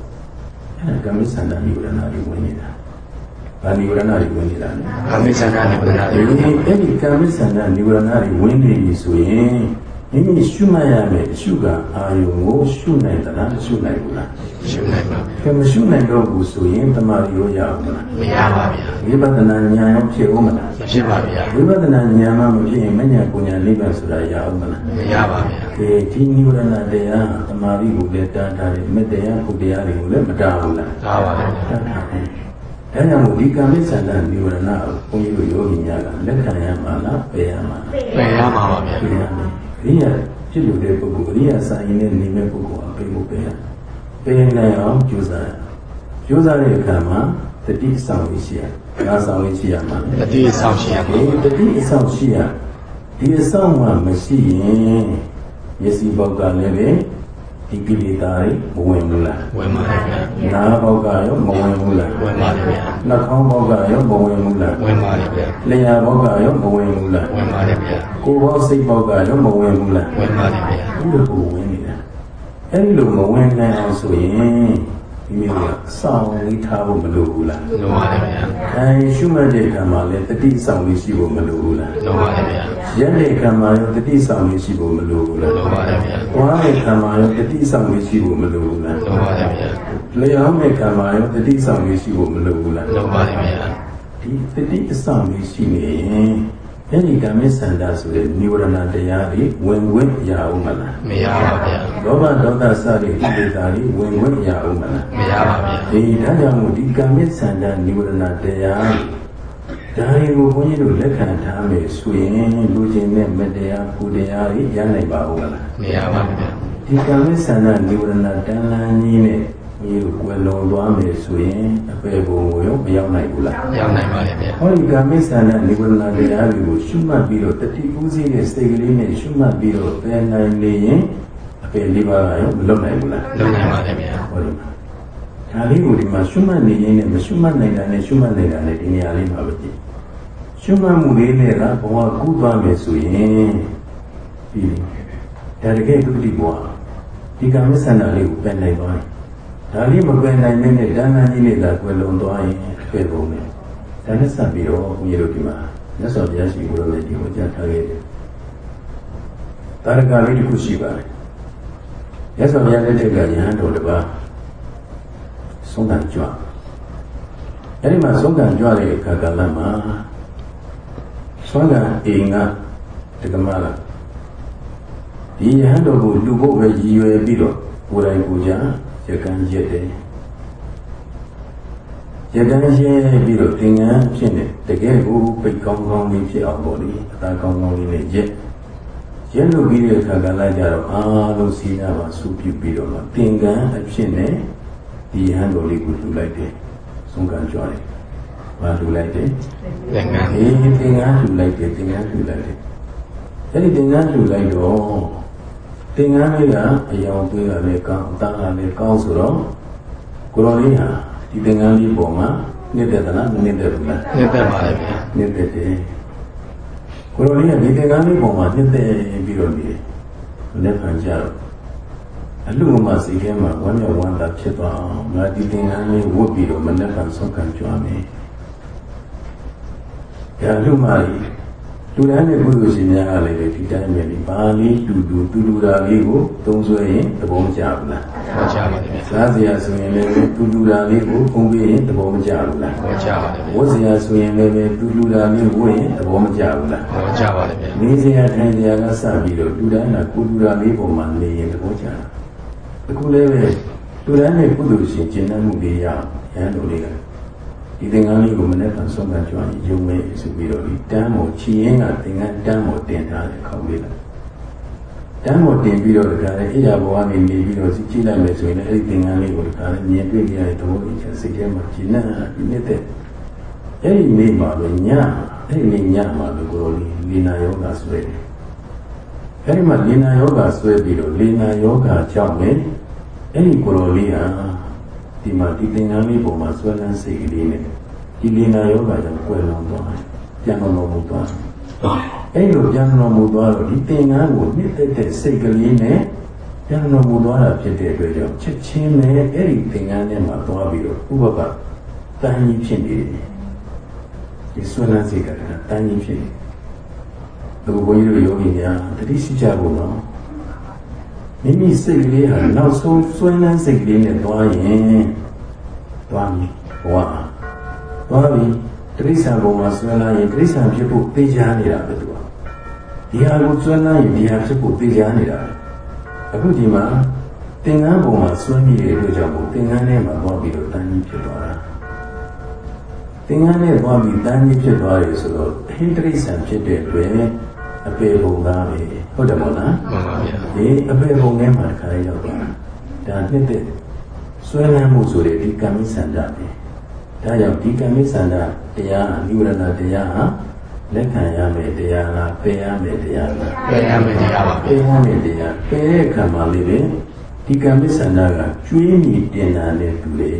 Speaker 1: အဲဒါကမိစ္ဆန္ဒနိဝရဏတွေဝင်နေတာ။ဗာနိဝရဏတွေဝင်နေတာလေ
Speaker 2: ကာမိသန္တာနိဗ္ဗာန်။တွေ
Speaker 1: ဒီအဲ့ဒီကမိစ္ဆန္ဒနိဝရဏတွေဝင်နေပြီဆိုရင် မိမိရှုမှတ်ရမယ်အရှုကအာယုံကိုရှုနိုင်သလားမရှုနိုင်ဘူးလား
Speaker 2: ရှုနိုင်ပါ။
Speaker 1: အဲမရှုနိုင်တော့ဘူးဆိုရင်တမာရီရောရအောင်မလား
Speaker 2: မရပါဗျာ။
Speaker 1: ဝိပဿနာဉာဏ်ရောဖြစ်အောင်မလား
Speaker 2: မဖြစ်ပါဗျာ။
Speaker 1: ဝိပဿနာဉာဏ်မှမဖြစ်ရင်မဉဏ်ပူညာနိဗ္ဗာန်ဆိုတာရအောင်မလား
Speaker 2: မရပါဗျာ။
Speaker 1: ဒီဒီနိဝရဏတရားတမာရီကိုလည်းတားထားတယ်မေတ္တရားဘုတရားတွေကိုလည်းမတားဘူးလား
Speaker 2: ဒါပါဗျာ။
Speaker 1: တားထားတယ်။ဒါကြောင့်မို့ဒီကံမိစ္ဆန္ဒနိဝရဏကိုဘုန်းကြီးတို့ယောဂီများကလက်ခံရမှာလားပယ်ရမှာလား
Speaker 2: ပယ်ရမှာပါဗျာ
Speaker 1: ပယ် ရမယ်။အရိယာဖြစ်လို့တဲ့ပုဂ္ဂိုလ်အရိယာစာရင်နဲ့နေမဲ့ပုဂ္ဂိုလ်အပေကိုပယ်ရ။ပယ်နိုင်အောင်ကြိုးစားရ။ကြိုးစားတဲ့အခါမှာတတိဆောင်ရရှိရ။ဒါဆောင်ရရှိရမှာလေ
Speaker 2: တတိဆောင်ရှိရမှာ
Speaker 1: ဒီတတိအဆောင်ရှိရဒီအဆောင်မှမရှိရင်မျက်စိဘောက်ကလည်းပဲ ဒီကိလေသာတွေမဝင်ဘူးလား
Speaker 2: ဝင်ပါတယ်ဗျာ
Speaker 1: နားဘောက်ကရောမဝင်ဘူးလား
Speaker 2: ဝင်ပါတယ်ဗျာ
Speaker 1: နှာခေါင်းဘောက်ကရောမဝင်ဘူးလား
Speaker 2: ဝင်ပါတယ်ဗျာ
Speaker 1: လျှာဘောက်ကရောမဝင်ဘူးလား
Speaker 2: ဝင်ပါတယ်ဗျာ
Speaker 1: ကိုယ်ဘောစိတ်ဘောက်ကရောမဝင်ဘူးလား
Speaker 2: ဝင်ပါတယ်ဗျာ
Speaker 1: ဒီလိုကိုဝင်နေတာအဲ့ဒီလိုမဝင်နိုင်အောင်ဆိုရင် ဒီမျိုးကအဆောင်လေးထားဖို့မလိုဘူးလား
Speaker 2: လိုပါတယ်ဗျာ
Speaker 1: အဲရှုမှတ်တဲ့အခါမှာလည်းတတိဆောင်လေးရှိဖို့မလိုဘူးလား
Speaker 2: လိုပါတယ်ဗျာ
Speaker 1: ရက်တဲ့ခံမှာရောတတိဆောင်လေးရှိဖို့မလိုဘူးလား
Speaker 2: လိုပါတယ်ဗျာ။
Speaker 1: ဝါတဲ့ခံမှာရောတတိဆောင်လေးရှိဖို့မလိုဘူးလား
Speaker 2: လိုပါတယ်ဗျာ။
Speaker 1: လျှောင်းတဲ့ခံမှာရောတတိဆောင်လေးရှိဖို့မလိုဘူးလား
Speaker 2: လိုပါတယ်ဗျာ။
Speaker 1: ဒီတတိအဆောင်လေးရှိနေရင် အဲ့ဒီကံမစ္ဆန္ဒဆိုတဲ့និဝရဏတရားတွေဝင်ဝင်ရအောင်မလား
Speaker 2: မရပါဗျာ။
Speaker 1: လောဘဒေါသစတဲ့ဣတိတာတွေဝင်ဝင်ရအောင်မလား
Speaker 2: မရပါဗျာ။
Speaker 1: ဒီဒါကြောင့်မို့ဒီကံမစ္ဆန္ဒនិဝရဏတရားဒါတွေကိုဘုန်းကြီးတို့လက်ခံထားမယ်ဆိုရင်လူချင်းနဲ့မတရားပူတရားတွေရနိုင်ပါဦးမလား
Speaker 2: မရပါဗျာ
Speaker 1: ဒီကံဝိသန္ဒနိဝရဏတန်လန်းကြီးနဲ့ မြေကိုကွယ်လွန်သွားမယ်ဆိုရင်အပေဘုံကိုရောမရောက်နိုင်ဘူးလား
Speaker 2: ရောက်နိုင်ပါတယ်ဗျာ
Speaker 1: ဟောဒီကံဝိသန္ဒနိဝရဏတရားတွေကိုရှုမှတ်ပြီးတော့တတိဥစည်းတဲ့စိတ်ကလေးနဲ့ရှုမှတ်ပြီးတော့ပယ်နိုင်လေရင်အပေလေးပါးကရောမလွတ်နိုင်ဘူးလား
Speaker 2: လုံနိုင်ပါတယ်ဗျာ
Speaker 1: ဟောဒီမှာဒါလေးကိုဒီမှာရှုမှတ်နေရင်နဲ့မရှုမှတ်နိုင်တာနဲ့ရှုမှတ်နိုင်တာနဲ့ဒီနေရာလေးမှာပဲကြည့်ရှုမှတ်မှုလေးနဲ့ကဘဝကူးသွားမယ်ဆိုရင်ဒီဒါတကယ်ဒုတိယဘဝဒီကံမဆန္ဒလေးကိုပယ်နိုင်သွားရင် ဒါလေးမပယ်နိုင်တဲ့နဲ့ဒါနကြီးနဲ့သာကွယ်လွန်သွားရင်ဖြစ်ကုန်တယ်။ဒါနဲ့ဆက်ပြီးတော့ဘုန်းကြီးတို့ဒီမှာမြတ်စွာဘုရားရှိခိုးတော်လည်းဒီဟောကြားထားခဲ့တယ်။တာရကလေးတစ်ခုရှိပါတယ်။မြတ်စွာဘုရားလက်ထက်ကယဟန်တော်တစ်ပါးဆုံးခံကြွ။အဲဒီမှာဆုံးခံကြွတဲ့အခါကလည်းမှာဆုံးခံအိမ်ကတက္ကမလားဒီယဟန်တော်ကိုလူဖို့ပဲရည်ရွယ်ပြီးတော့ကိုယ်တိုင်ကိုယ်ကြ ရကန်းရက်တယ်ရကန်းရက်ပြီးတော့သင်္ကန်းဖြစ်နေတကယ်ကိုပိတ်ကောင်းကောင်းလေးဖြစ်အောင်ပေါ့လေအသာကောင်းကောင်းလေးနဲ့ရက်ရက်လို့ပြီးတဲ့အခါကလည်းကြတော့အားလုံးစီးနာပါဆူပြုပြီးတော့မှသင်္ကန်းအဖြစ်နဲ့ဒီယဟန်တော်လေးကိုလှူလိုက်တယ်ဆုံးကံကြွတယ်ဘာလူလိုက်တယ်
Speaker 2: သင်္ကန်း
Speaker 1: အေးသင်္ကန်းလူလိုက်တယ်သင်္ကန်းလူလိုက်တယ်အဲ့ဒီသင်္ကန်းလူလိုက်တော့ သင်္ကန်းလေးကအယောင်သွေးကလည်းကောင်းအသားကလည်းကောင်းဆိုတော့ကိုရောလေးဟာဒီသင်္ကန်းလေးပေါ်မှာနေတဲ့သလားမနေတဲ့ဘူးလား
Speaker 2: နှစ်သက်ပါလေဗျာ
Speaker 1: နေတဲ့တယ်ကိုရောလေးကဒီသင်္ကန်းလေးပေါ်မှာနေတဲ့ပြီးတော့နေတယ်လက်ခံကြတော့အလူမစီထဲမှာဝမ်းမြောက်ဝမ်းသာဖြစ်သွားအောင်ငါဒီသင်္ကန်းလေးဝတ်ပြီးတော့မနေ့ကဆုံးခံကြွားမယ်။ဒါလူမကြီး လူတိုင်းနဲ့ပုဂ္ဂိုလ်ရှင်များကလည်းဒီတိုင်းပဲလေဘာလေးတူတူတူတူတာလေးကိုသုံးဆွဲရင်သဘောမကျဘူးလား
Speaker 2: ဟောကြားပါလေဗျာ။
Speaker 1: စားစရာဆိုရင်လည်းတူတူတာလေးကိုပုံပြီးရင်သဘောမကျဘူးလား
Speaker 2: ဟောကြားပါလေ။ဗျာ
Speaker 1: ဝတ်စရာဆိုရင်လည်းတူတူတာလေးဝတ်ရင်သဘောမကျဘူးလား
Speaker 2: ဟောကြားပါလေဗျာ။
Speaker 1: နေစရာထိုင်စရာကစပြီးတော့လူတိုင်းကကိုတူတာလေးပုံမှန်နေရင်သဘောကျတာ။အခုလည်းပဲလူတိုင်းနဲ့ပုဂ္ဂိုလ်ရှင်ကျင့်တတ်မှုလေးရအောင်ရဟန်းတို့လေးက ဒီသင်္ကန်းလေးကိုမနေ့ကဆုံးမကြွရင်ယုံမဲဆိုပြီးတော့ဒီတန်းပေါ်ချီရင်ကသင်္ကန်းတန်းပေါ်တင်ထားတဲ့ခေါင်းလေးလားတန်းပေါ်တင်ပြီးတော့ဒီကနေ့အိယာဘဝကနေနေပြီးတော့ကြည့်လိုက်မယ်ဆိုရင်လည်းအဲ့ဒီသင်္ကန်းလေးကိုဒီကနေ့မြင်တွေ့ကြရတဲ့သဘောကြီးချက်စိတ်ထဲမှာကျဉ်းနေတာဒီနေ့တဲ့အဲ့ဒီနေ့မှာပဲညအဲ့ဒီနေ့ညမှာပဲကိုလိုလေးလီနာယောဂဆွဲတယ်အဲ့ဒီမှာလီနာယောဂဆွဲပြီးတော့လီနာယောဂကြောင့်လေအဲ့ဒီကိုလိုလေးဟာ ဒီမှာဒီသင်္ကန်းလေးပုံမှာဆွဲလန်းစိတ်ကလေးနဲ့ဒီလီနာယောဂကြောင့်ကွယ်လွန်သွားတယ်ပြန်တော်မူသွားတယ်အဲ့လိုပြန်တော်မူသွားတော့ဒီသင်္ကန်းကိုနှစ်သက်တဲ့စိတ်ကလေးနဲ့ပြန်တော်မူသွားတာဖြစ်တဲ့အတွက်ကြောင့်ချက်ချင်းပဲအဲ့ဒီသင်္ကန်းထဲမှာသွားပြီးတော့ဥပပတန်ကြီးဖြစ်နေတယ်ဒီဆွမ်းလန်းစိတ်ကတန်ကြီးဖြစ်နေသူဘုန်းကြီးတို့ယောဂီများတတိရှိကြဖို့နော် မိမိစိတ်ကလေးဟာနောက်ဆုံးဆွမ်းလန်းစိတ်ကလေးနဲ့သွားရင်သွားပြီဘဝသွားပြီတိရစ္ဆာန်ပုံမှာဆွဲလာရင်တိရစ္ဆာန်ဖြစ်ဖို့သိချာနေတာပဲသူကဒီဟာကိုဆွဲလာရင်ဒီဟာဖြစ်ဖို့သိချာနေတာပဲအခုဒီမှာသင်္ကန်းပုံမှာဆွဲမိတဲ့အတွက်ကြောင့်မို့သင်္ကန်းထဲမှာသွားပြီးတော့တန်းကြီးဖြစ်သွားတာသင်္ကန်းထဲသွားပြီးတန်းကြီးဖြစ်သွားတယ်ဆိုတော့အဟိတရိစ္ဆာန်ဖြစ်တဲ့အတွက်အပေပုံသားပဲ ဟုတ်တယ်မို့လား
Speaker 2: မှန်ပါဗျာ
Speaker 1: ဒီအပေပုံထဲမှာတစ်ခါလေးရောက်သွားတာဒါနှစ်သက်ဆွဲလန်းမှုဆိုတဲ့ဒီကံမိစန္ဒပဲဒါကြောင့်ဒီကံမိစန္ဒတရားနိဝရဏတရားဟာလက်ခံရမယ်တရားလားပယ်ရမယ်တရားလား
Speaker 2: ပယ်ရမယ်တရားပါ
Speaker 1: ပယ်ရမယ်တရားပယ်တဲ့ခံမှာလေးပဲဒီကံမိစန္ဒကကျွေးမိတင်တာနဲ့တူတယ်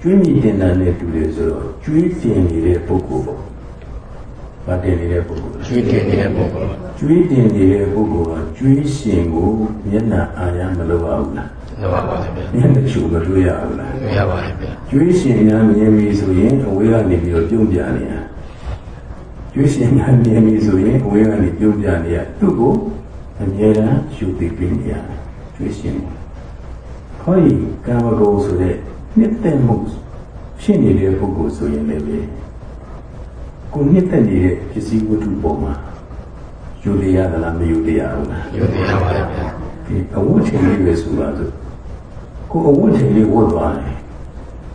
Speaker 1: ကျွေးမိတင်တာနဲ့တူတယ်ဆိုတော့ကျွေးတင်နေတဲ့ပုဂ္ဂိုလ်ပေါ့ ဗတ်တင်နေတဲ့ပုဂ္ဂိုလ်
Speaker 2: ကျွေးတင်နေတဲ့ပုံပေါ်
Speaker 1: ကျွေးတင်နေတဲ့ပုဂ္ဂိုလ်ကကျွေးရှင်ကိုမျက်နှာအာရမလုပ်ရဘူးလား
Speaker 2: လောပါပါလေဗျာ
Speaker 1: မျက်နှာချူမတွေ့ရဘူးလား
Speaker 2: မရပါလေဗျာ
Speaker 1: ကျွေးရှင်များမြင်ပြီဆိုရင်အဝေးကနေပြီးတော့ပြုံးပြနေရကျွေးရှင်များမြင်ပြီဆိုရင်အဝေးကနေပြုံးပြနေရသူ့ကိုအမြဲတမ်းရှုသိပြီးနေရကျွေးရှင်ကိုခေါ်ရင်ကာမဂုဏ်ဆိုတဲ့နှစ်သက်မှုဖြစ်နေတဲ့ပုဂ္ဂိုလ်ဆိုရင်လည်းပဲ ကိုနှစ်သက်နေတဲ့ပစ္စည်းဝတ္ထုပေါ်မှာယူရရသလားမယူရဘူးလား
Speaker 2: ယူတင်ရပါလေဗျာ
Speaker 1: ဒီအဝတ်ထည်လေးပဲဆိုပါစို့ကိုအဝတ်ထည်လေးဝတ်သွားတယ်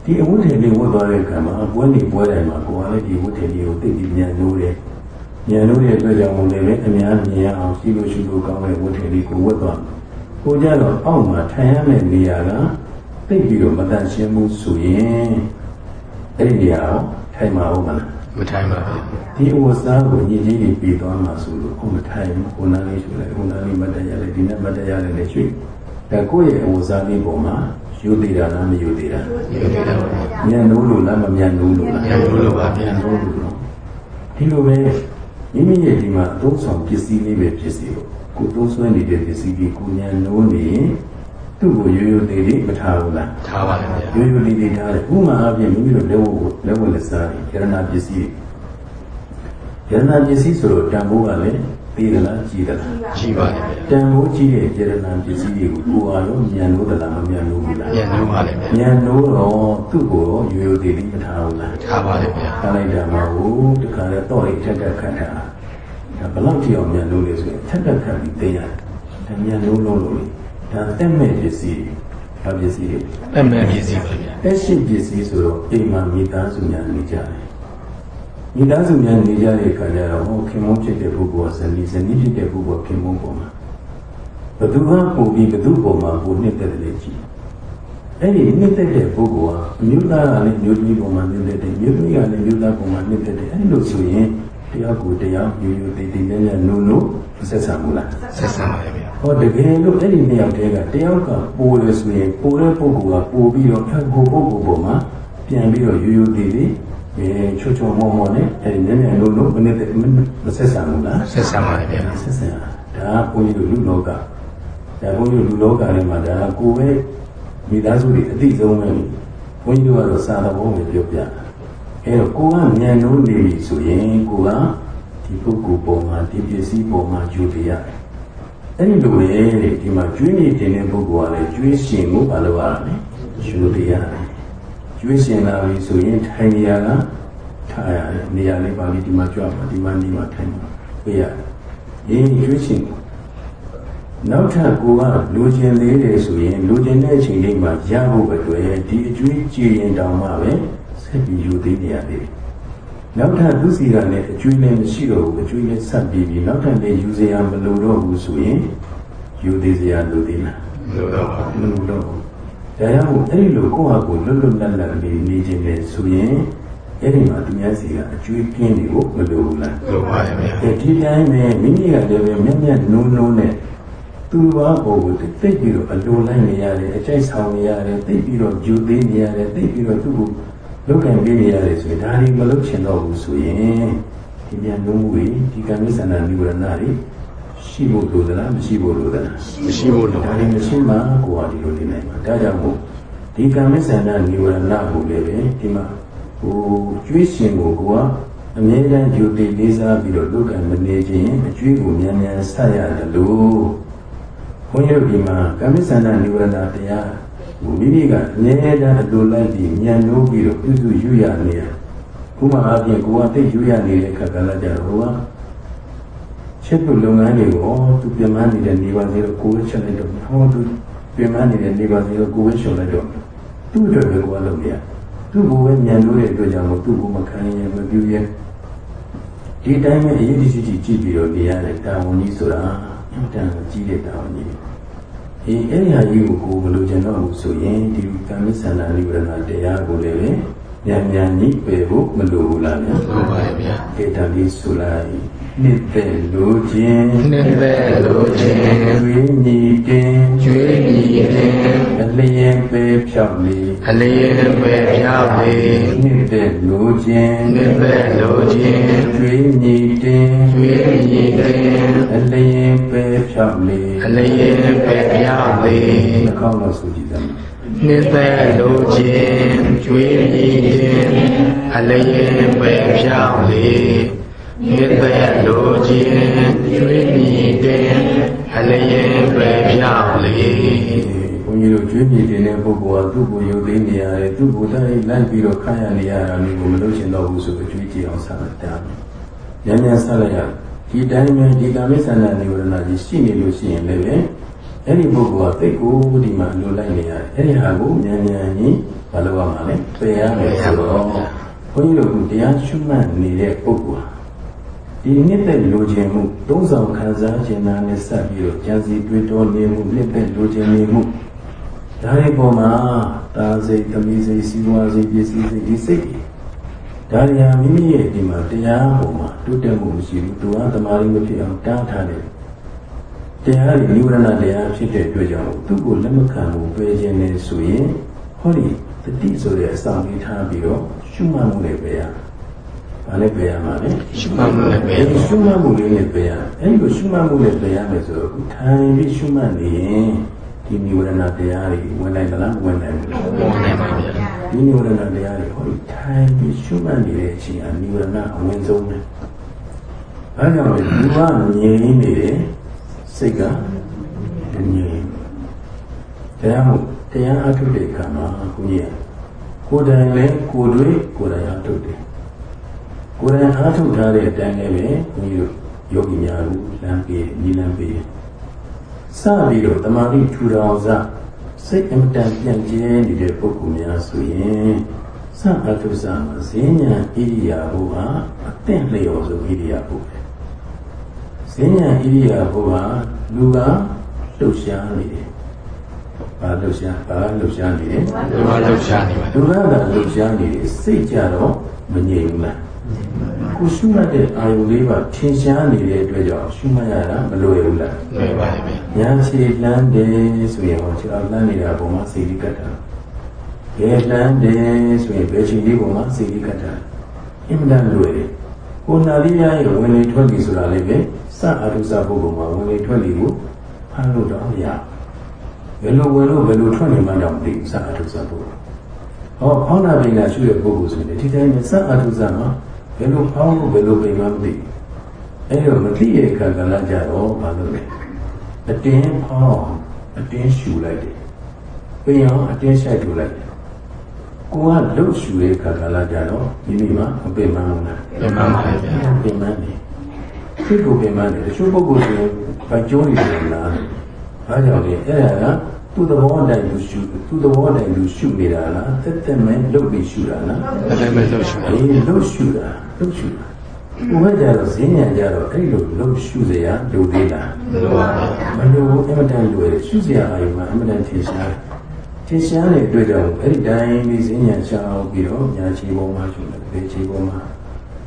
Speaker 1: ဒီအဝတ်ထည်လေးဝတ်သွားတဲ့ကံမှာပွဲနေပွဲတိုင်းမှာကိုယ်ကလည်းဒီဝတ်ထည်လေးကိုသိပြီးညံလို့တယ်ညံလို့တဲ့အတွက်ကြောင့်မို့လည်းအများမြင်အောင်ရှိလို့ရှိလို့ကောင်းတဲ့ဝတ်ထည်လေးကိုဝတ်သွားကိုကြတော့အောက်မှာထိုင်ရမယ့်နေရာကသိပြီးတော့မတန်ရှင်းမှုဆိုရင်အဲ့ဒီနေရာကိုထိုင်မှာဟုတ်မလား
Speaker 2: မထိုင်ပါဗျာ
Speaker 1: ဒီအဝတ်စားကိုညီကြီးတွေပြီးသွားမှာဆိုလို့ဟိုမထိုင်ဘူးဟိုနားလေးရွှေလိုက်ဟိုနားလေးမတ်တရလိုက်ဒီနေ့မတ်တရလိုက်လည်းရွှေဒါကိုယ့်ရဲ့အဝတ်စားလေးပေါ်မှာယူသေးတာလားမယူသေးတာ
Speaker 2: ယူတင်ရပါဗျာ
Speaker 1: ညံနိုးလို့လားမညံနိုးလို့လား
Speaker 2: ညံနိုးလို့ပါဗျာ
Speaker 1: ညံနိုးလို့နော်ဒီလိုပဲမိမိရဲ့ဒီမှာအသုံးဆောင်ပစ္စည်းလေးပဲဖြစ်စီလို့ကိုသုံးဆွဲနေတဲ့ပစ္စည်းကြီးကိုညံနိုးနေရင် သူ့ကိုရိုးရိုးသေးသေးမထားဘူးလား
Speaker 2: ထားပါလေဗျာ
Speaker 1: ရိုးရိုးလေးလေးထားတယ်ဥမာအပြင်မိမိတို့လက်ဝတ်ကိုလက်ဝတ်လက်စားတွေရဏပစ္စည်းတွေရဏပစ္စည်းဆိုတော့တန်ဖိုးကလည်းသေးသလားကြီးသလား
Speaker 2: ရှိပါလေဗျာ
Speaker 1: တန်ဖိုးကြီးတဲ့ရဏပစ္စည်းတွေကိုကိုယ်အားလုံးညံလို့သလားမညံလို့ဘူးလား
Speaker 2: ညံနိုးပါလေဗျာ
Speaker 1: ညံလို့တော့သူ့ကိုရိုးရိုးသေးသေးမထားဘူးလား
Speaker 2: ထားပါလေဗျာ
Speaker 1: ထားလိုက်တာမှာဟိုတခါလဲတော့အိတ်ထက်တက်ခတ်တာဒါဘယ်လောက်ထိအောင်ညံလို့လဲဆိုရင်ထက်တက်ခတ်ပြီးသိရတယ်ဒါညံလို့လို့လို့လေ ဒါအသက်မဲ့ပစ္စည်းတွေဘာပစ္စည်းတွေ
Speaker 2: အမှန်ပစ္စည်းပါဗျာ
Speaker 1: အဲ့ရှိပစ္စည်းဆိုတော့အိမ်မှာမိသားစုများနေကြတယ်မိသားစုများနေကြတဲ့အခါကျတော့ဟောခင်မုန်းဖြစ်တဲ့ပုဂ္ဂိုလ်ကဇနီးဇနီးဖြစ်တဲ့ပုဂ္ဂိုလ်ကခင်မုန်းပေါ်မှာဘသူကပို့ပြီးဘသူပေါ်မှာပို့နှစ်သက်တယ်လေကြည့်အဲ့ဒီနှစ်သက်တဲ့ပုဂ္ဂိုလ်ဟာအမျိုးသားကလည်းမျိုးသမီးပုံမှန်နှစ်သက်တယ်မျိုးသမီးကလည်းမျိုးသားပုံမှန်နှစ်သက်တယ်အဲ့လိုဆိုရင် တရားကိုတရားရိုးရိုးသေးသေးမြတ်မြတ်နုံနုံဆက်ဆံမှုလား
Speaker 2: ဆက်ဆံပါတယ်ဗျာ
Speaker 1: ဟောတကယ်လို့အဲ့ဒီနှစ်ယောက်တည်းကတယောက်ကပိုတယ်ဆိုရင်ပိုတဲ့ပုဂ္ဂိုလ်ကပိုပြီးတော့အဲ့ကိုပုဂ္ဂိုလ်ပေါ်မှာပြန်ပြီးတော့ရိုးရိုးသေးသေးအဲချွတ်ချွတ်မောမောနဲ့အဲ့ဒီမြတ်မြတ်နုံနုံမနစ်မဆက်ဆံဘူးလား
Speaker 2: ဆက်ဆံပါတယ်ဗျာ
Speaker 1: ဆက်ဆံဒါကဘုန်းကြီးတို့လူလောကဒါဘုန်းကြီးတို့လူလောကထဲမှာဒါကကိုယ်ပဲမိသားစုတွေအတိဆုံးပဲဘုန်းကြီးတို့ကတော့စာတော်ဘုံကိုပြောပြ အဲတော့ကိုကမြန်နှုံးနေပြီဆိုရင်ကိုကဒီပုဂ္ဂိုလ်ပေါ်မှာဒီပစ္စည်းပေါ်မှာယူပြရတယ်အဲ့ဒီလိုလေဒီမှာကျွေးနေတင်တဲ့ပုဂ္ဂိုလ်ကလည်းကျွေးရှင်ကိုမလုပ်ရတာလေယူပြရတယ်ကျွေးရှင်လာပြီဆိုရင်ထိုင်နေရကထားရတယ်နေရာလေးပါပြီးဒီမှာကြွပါဒီမှာနေမှာထိုင်မှာပြရတယ်ရင်းကျွေးရှင်နောက်ထပ်ကိုကလိုချင်သေးတယ်ဆိုရင်လိုချင်တဲ့အချိန်လေးမှာရဖို့အတွက်ဒီအကျွေးကြည်ရင်တောင်မှပဲ ဆက်ပြီးယူသေးနေရသေးတယ်။နောက်ထပ်သူစီကလည်းအကျွေးလည်းမရှိတော့ဘူးအကျွေးလည်းဆက်ပြီးပြီးနောက်ထပ်လည်းယူစရာမလိုတော့ဘူးဆိုရင်ယူသေးစရာလိုသေးလား
Speaker 2: လို့တော့ပါ
Speaker 1: မလိုတော့ဘူး။ဒါကြောင့်မို့အဲ့ဒီလိုကိုယ့်ဟာကိုယ်လွတ်လွတ်လပ်လပ်နေနေခြင်းလေဆိုရင်အဲ့ဒီမှာသူများစီကအကျွေးပြင်းနေဖို့မလိုဘူးလား။
Speaker 2: လို့ပါတယ်ဗျာ
Speaker 1: ဒီတိုင်းပဲမိမိကလည်းပဲမြက်မြက်နုံနုံနဲ့သူ့ဘာကိုယ်ကိုသိပြီးတော့အလိုလိုက်နေရတယ်အကျိုက်ဆောင်နေရတယ်သိပြီးတော့ယူသေးနေရတယ်သိပြီးတော့သူ့ကို လုတ်ကန်ပေးနေရတယ်ဆိုရင်ဒါတွေမလုပ်ချင်တော့ဘူးဆိုရင်ဒီမြန်နုံမှုတွေဒီကံမစ္ဆန္ဒနိဝရဏတွေရှိဖို့လိုသလားမရှိဖို့လိုသလား
Speaker 2: မရှိဘူးလို့
Speaker 1: ဒါတွေမရှိမှကိုယ်ဟာဒီလိုနေနိုင်မှာဒါကြောင့်မို့ဒီကံမစ္ဆန္ဒနိဝရဏကိုလည်းပဲဒီမှာဟိုကျွေးရှင်ကိုကိုကအမြဲတမ်းယူတည်လေးစားပြီးတော့လုတ်ကံမနေခြင်းအကျွေးကိုမြန်မြန်ဆက်ရတယ်လို့ဘုန်းကြီးတို့ဒီမှာကံမစ္ဆန္ဒနိဝရဏတရားဟို မိမိကအမြဲတမ်းအလိုလိုက်ပြီးမြန်လို့ပြီးတော့ပြုစုယူရနေရခုမှအပြင်ကိုကသိယူရနေတဲ့ခါကလည်းကြတော့ဟိုကချစ်သူလုပ်ငန်းတွေကိုသူပြန်မနေတဲ့နေပါသေးတော့ကိုယ်ဝှချက်လိုက်တော့ဟောသူပြန်မနေတဲ့နေပါသေးတော့ကိုယ်ဝှရှုံလိုက်တော့သူ့အတွက်ပဲကိုယ်လုပ်ရသူ့ကိုယ်ပဲညံလို့တဲ့အတွက်ကြောင့်မို့သူ့ကိုမခံရင်မပြူရဲ့ဒီတိုင်းပဲအရေးကြီးကြီးကြည့်ပြီးတော့နေရတဲ့တာဝန်ကြီးဆိုတာအင်တန်ကြီးတဲ့တာဝန်ကြီး အေးအဲ့ဒီဟာကြီးကိုကိုယ်မလို့ကျင်တော့ဘူးဆိုရင်ဒီကံမစ္ဆန္ဒနိဗ္ဗာန်တရားကိုလည်းပဲဉာဏ်ဉာဏ်ကြီးပဲဖို့မလိုဘူးလားဗျာ
Speaker 2: လို့ပါတယ်ဗျာ
Speaker 1: ဒေတာလေးဆိုလိုက် နှစ်သက်လိုခြင်း
Speaker 2: နှစ်သက်လိုခြင်း
Speaker 1: ကျွေးညီတင်
Speaker 2: ကျွေးမြည်ခြင်း
Speaker 1: အလျင်ပဲဖြောက်လေ
Speaker 2: အလျင်ပဲဖြားပေ
Speaker 1: နှစ်သက်လိုခြင်း
Speaker 2: နှစ်သက်လိုခြင်း
Speaker 1: ကျွေးညီတင်
Speaker 2: ကျွေးမြည်ခြင်း
Speaker 1: အလျင်ပဲဖြောက်လေ
Speaker 2: အလျင်ပဲဖြားပေ
Speaker 1: နှာခေါင်းတော့ဆိုကြည့်စမ်း
Speaker 2: နှစ်သက်လိုခြင်းကျွေးမြည်ခြင်းအလျင်ပဲဖြားလေ နှစ်သက်လိုခြင်းကျွေးမြည်ခြင်းအလျင်ပဲဖြားလေ
Speaker 1: ဘုန်းကြီးတို့ကျွေးပြည်တင်တဲ့ပုဂ္ဂိုလ်ကသူ့ကိုယုတ်သိနေရတယ်သူ့ကိုတိုင်းလိုက်ပြီးတော့ခန့်ရနေရတာမျိုးကိုမလုပ်ချင်တော့ဘူးဆိုတော့ကျွေးကြည့်အောင်ဆက်လိုက်တာ။ညံ့ညံ့ဆက်လိုက်ရဒီတိုင်းပဲဒီကာမိသန္တာနိဝရဏကြီးရှိနေလို့ရှိရင်လည်းပဲအဲ့ဒီပုဂ္ဂိုလ်ကသိကိုဒီမှာလိုလိုက်နေရတယ်။အဲ့ဒီဟာကိုညံ့ညံ့ကြီးမလုပ်ရမှာလေပယ်ရမယ်ဆိုတော့ဘုန်းကြီးတို့ကတရားရှုမှတ်နေတဲ့ပုဂ္ဂိုလ်ဟာ ဒီနှစ်သက်လိုချင်မှုသုံးဆောင်ခံစားခြင်းနာနဲ့ဆက်ပြီးတော့ကြံစီတွေးတောနေမှုနှစ်သက်လိုချင်နေမှုဒါတွေပေါ်မှာတာစိတ်သမီးစိတ်စီးပွားစိတ်ပစ္စည်းစိတ်ဒီစိတ်တွေဒါတွေဟာမိမိရဲ့ဒီမှာတရားပေါ်မှာတိုးတက်မှုမရှိဘူးသူဟာတမာရီမဖြစ်အောင်တားထားတယ်တရားတွေနိဝရဏတရားဖြစ်တဲ့အတွက်ကြောင့်သူ့ကိုလက်မခံဘူးပဲခြင်းနဲ့ဆိုရင်ဟောဒီတတိဆိုတဲ့အစာပေးထားပြီးတော့ရှုမှတ်မှုနဲ့ပဲရ ဘာနဲ့ပဲရမှာလဲ
Speaker 2: ရှုမှတ်မှုလည်းပဲ
Speaker 1: အဲဒီရှုမှတ်မှုလေးနဲ့ပဲရအဲဒီလိုရှုမှတ်မှုနဲ့ပဲရမယ်ဆိုတော့အခုထိုင်ပြီးရှုမှတ်နေရင်ဒီနိဝရဏတရားတွေဝင်နိုင်သလားဝင်နိုင်ဘူးလား
Speaker 2: ဝင်နိုင်ပါဗျာ
Speaker 1: ဒီနိဝရဏတရားတွေဟောဒီထိုင်ပြီးရှုမှတ်နေတဲ့အချိန်ကနိဝရဏအဝင်ဆုံးပဲအဲကြောင့်ဒီကငြိမ်နေတယ်စိတ်ကငြိမ်တရားဟုတ်တရားအထုတဲ့အခါမှာဘုရားကိုယ်တိုင်လည်းကိုယ်တွေ့ကိုယ်တိုင်အထုတယ် ကိုယ်တိုင်အားထုတ်ထားတဲ့အတိုင်းလည်းပဲဘုန်းကြီးတို့ယောဂီများကိုလမ်းပေးညီလမ်းပေးစပြီးတော့တမာတိထူထောင်စစိတ်အမတန်ပြန့်ကျဲနေတဲ့ပုဂ္ဂိုလ်များဆိုရင်စအထုစမှာဈဉ္ညာဣရိယာပုဟာအသင့်လျော်ဆုံးဣရိယာပုပဲဈဉ္ညာဣရိယာပုဟာလူကလှုပ်ရှားနေတယ်ဘာလှုပ်ရှားဘာလှုပ်ရှားနေတယ်
Speaker 2: ဒုက္ခလှုပ်ရှားနေပါ
Speaker 1: ဒုက္ခကလှုပ်ရှားနေတယ်စိတ်ကြတော့မငြိမ်ဘူးလား ကိုရှုမှတ်တဲ့အာယုလေးပါထင်ရှားနေတဲ့အတွက်ကြောင့်ရှုမှတ်ရတာမလွယ်ဘူးလား
Speaker 2: လွယ်ပါတယ်ဗျာ
Speaker 1: ညာခြေလမ်းတယ်ဆိုရင်ဟောခြေအောင်လမ်းနေတာပုံမှာစိတ်လေးကတ်တာဘယ်လမ်းတယ်ဆိုရင်ဘယ်ခြေလေးပုံမှာစိတ်လေးကတ်တာအင်မတန်လွယ်တယ်ကိုနာလိယရဲ့ဝင်လေထွက်လေဆိုတာလည်းပဲစအထုစပုဂ္ဂိုလ်မှာဝင်လေထွက်လေကိုဖမ်းလို့တော့မရဘယ်လိုဝင်လို့ဘယ်လိုထွက်နေမှတော့မသိဘူးစအထုစပုဂ္ဂိုလ်ဟောဖောင်းတာပိန်တာရှိတဲ့ပုဂ္ဂိုလ်ဆိုရင်ဒီတိုင်းမှာစအထုစမှာဘ ယ်လိုဖောင်းလို့ဘယ်လိုပိန်မှမသိဘူးအဲ့တော့မသိရဲ့ခါကလည်းကြတော့မလုပ်နဲ့အတင်းဖောင်းအတင်းရှူလိုက်တယ်။ပြင်အောင်အတင်းဆိုင်ထူလိုက်တယ်။ကိုကလှုပ်ရှူတဲ့ခါကလာကြတော့ဒီနေ့မှမပင်မဘူးလား
Speaker 2: ပြန်မှန်ပါတယ်ဗျာ။
Speaker 1: ပင်မနေ။ဒီကိုပင်မနေတချို့ပုဂ္ဂိုလ်တွေဗကြိုးနေတယ်လား။ဘာကြောင့်လဲအဲ့ဒါက သူ့သဘောတိုင်းလူရှူသူ့သဘောတိုင်းလူရှူနေတာလားတက်တက်မဲ့လှုပ်ပြီးရှူတာလား
Speaker 2: အဲ့ဒါပဲလှုပ်ရှား
Speaker 1: အေးလှုပ်ရှူတာလှုပ်ရှူတာဘုရားကြတော့ဈဉ္ညာကြတော့အဲ့လိုလှုပ်ရှူစရာလိုသေးလား
Speaker 2: လို့ပါဗျာ
Speaker 1: မလို့အမတန်လွယ်တယ်ရှုစရာအရင်မှာအမတန်ထင်ရှားထင်ရှားတဲ့အတွက်ကြောင့်အဲ့ဒီတိုင်းလေးစဉ်းညာရှားပြီးတော့ညာချီပေါ်မှာရှုတယ်ဘယ်ချီပေါ်မှာ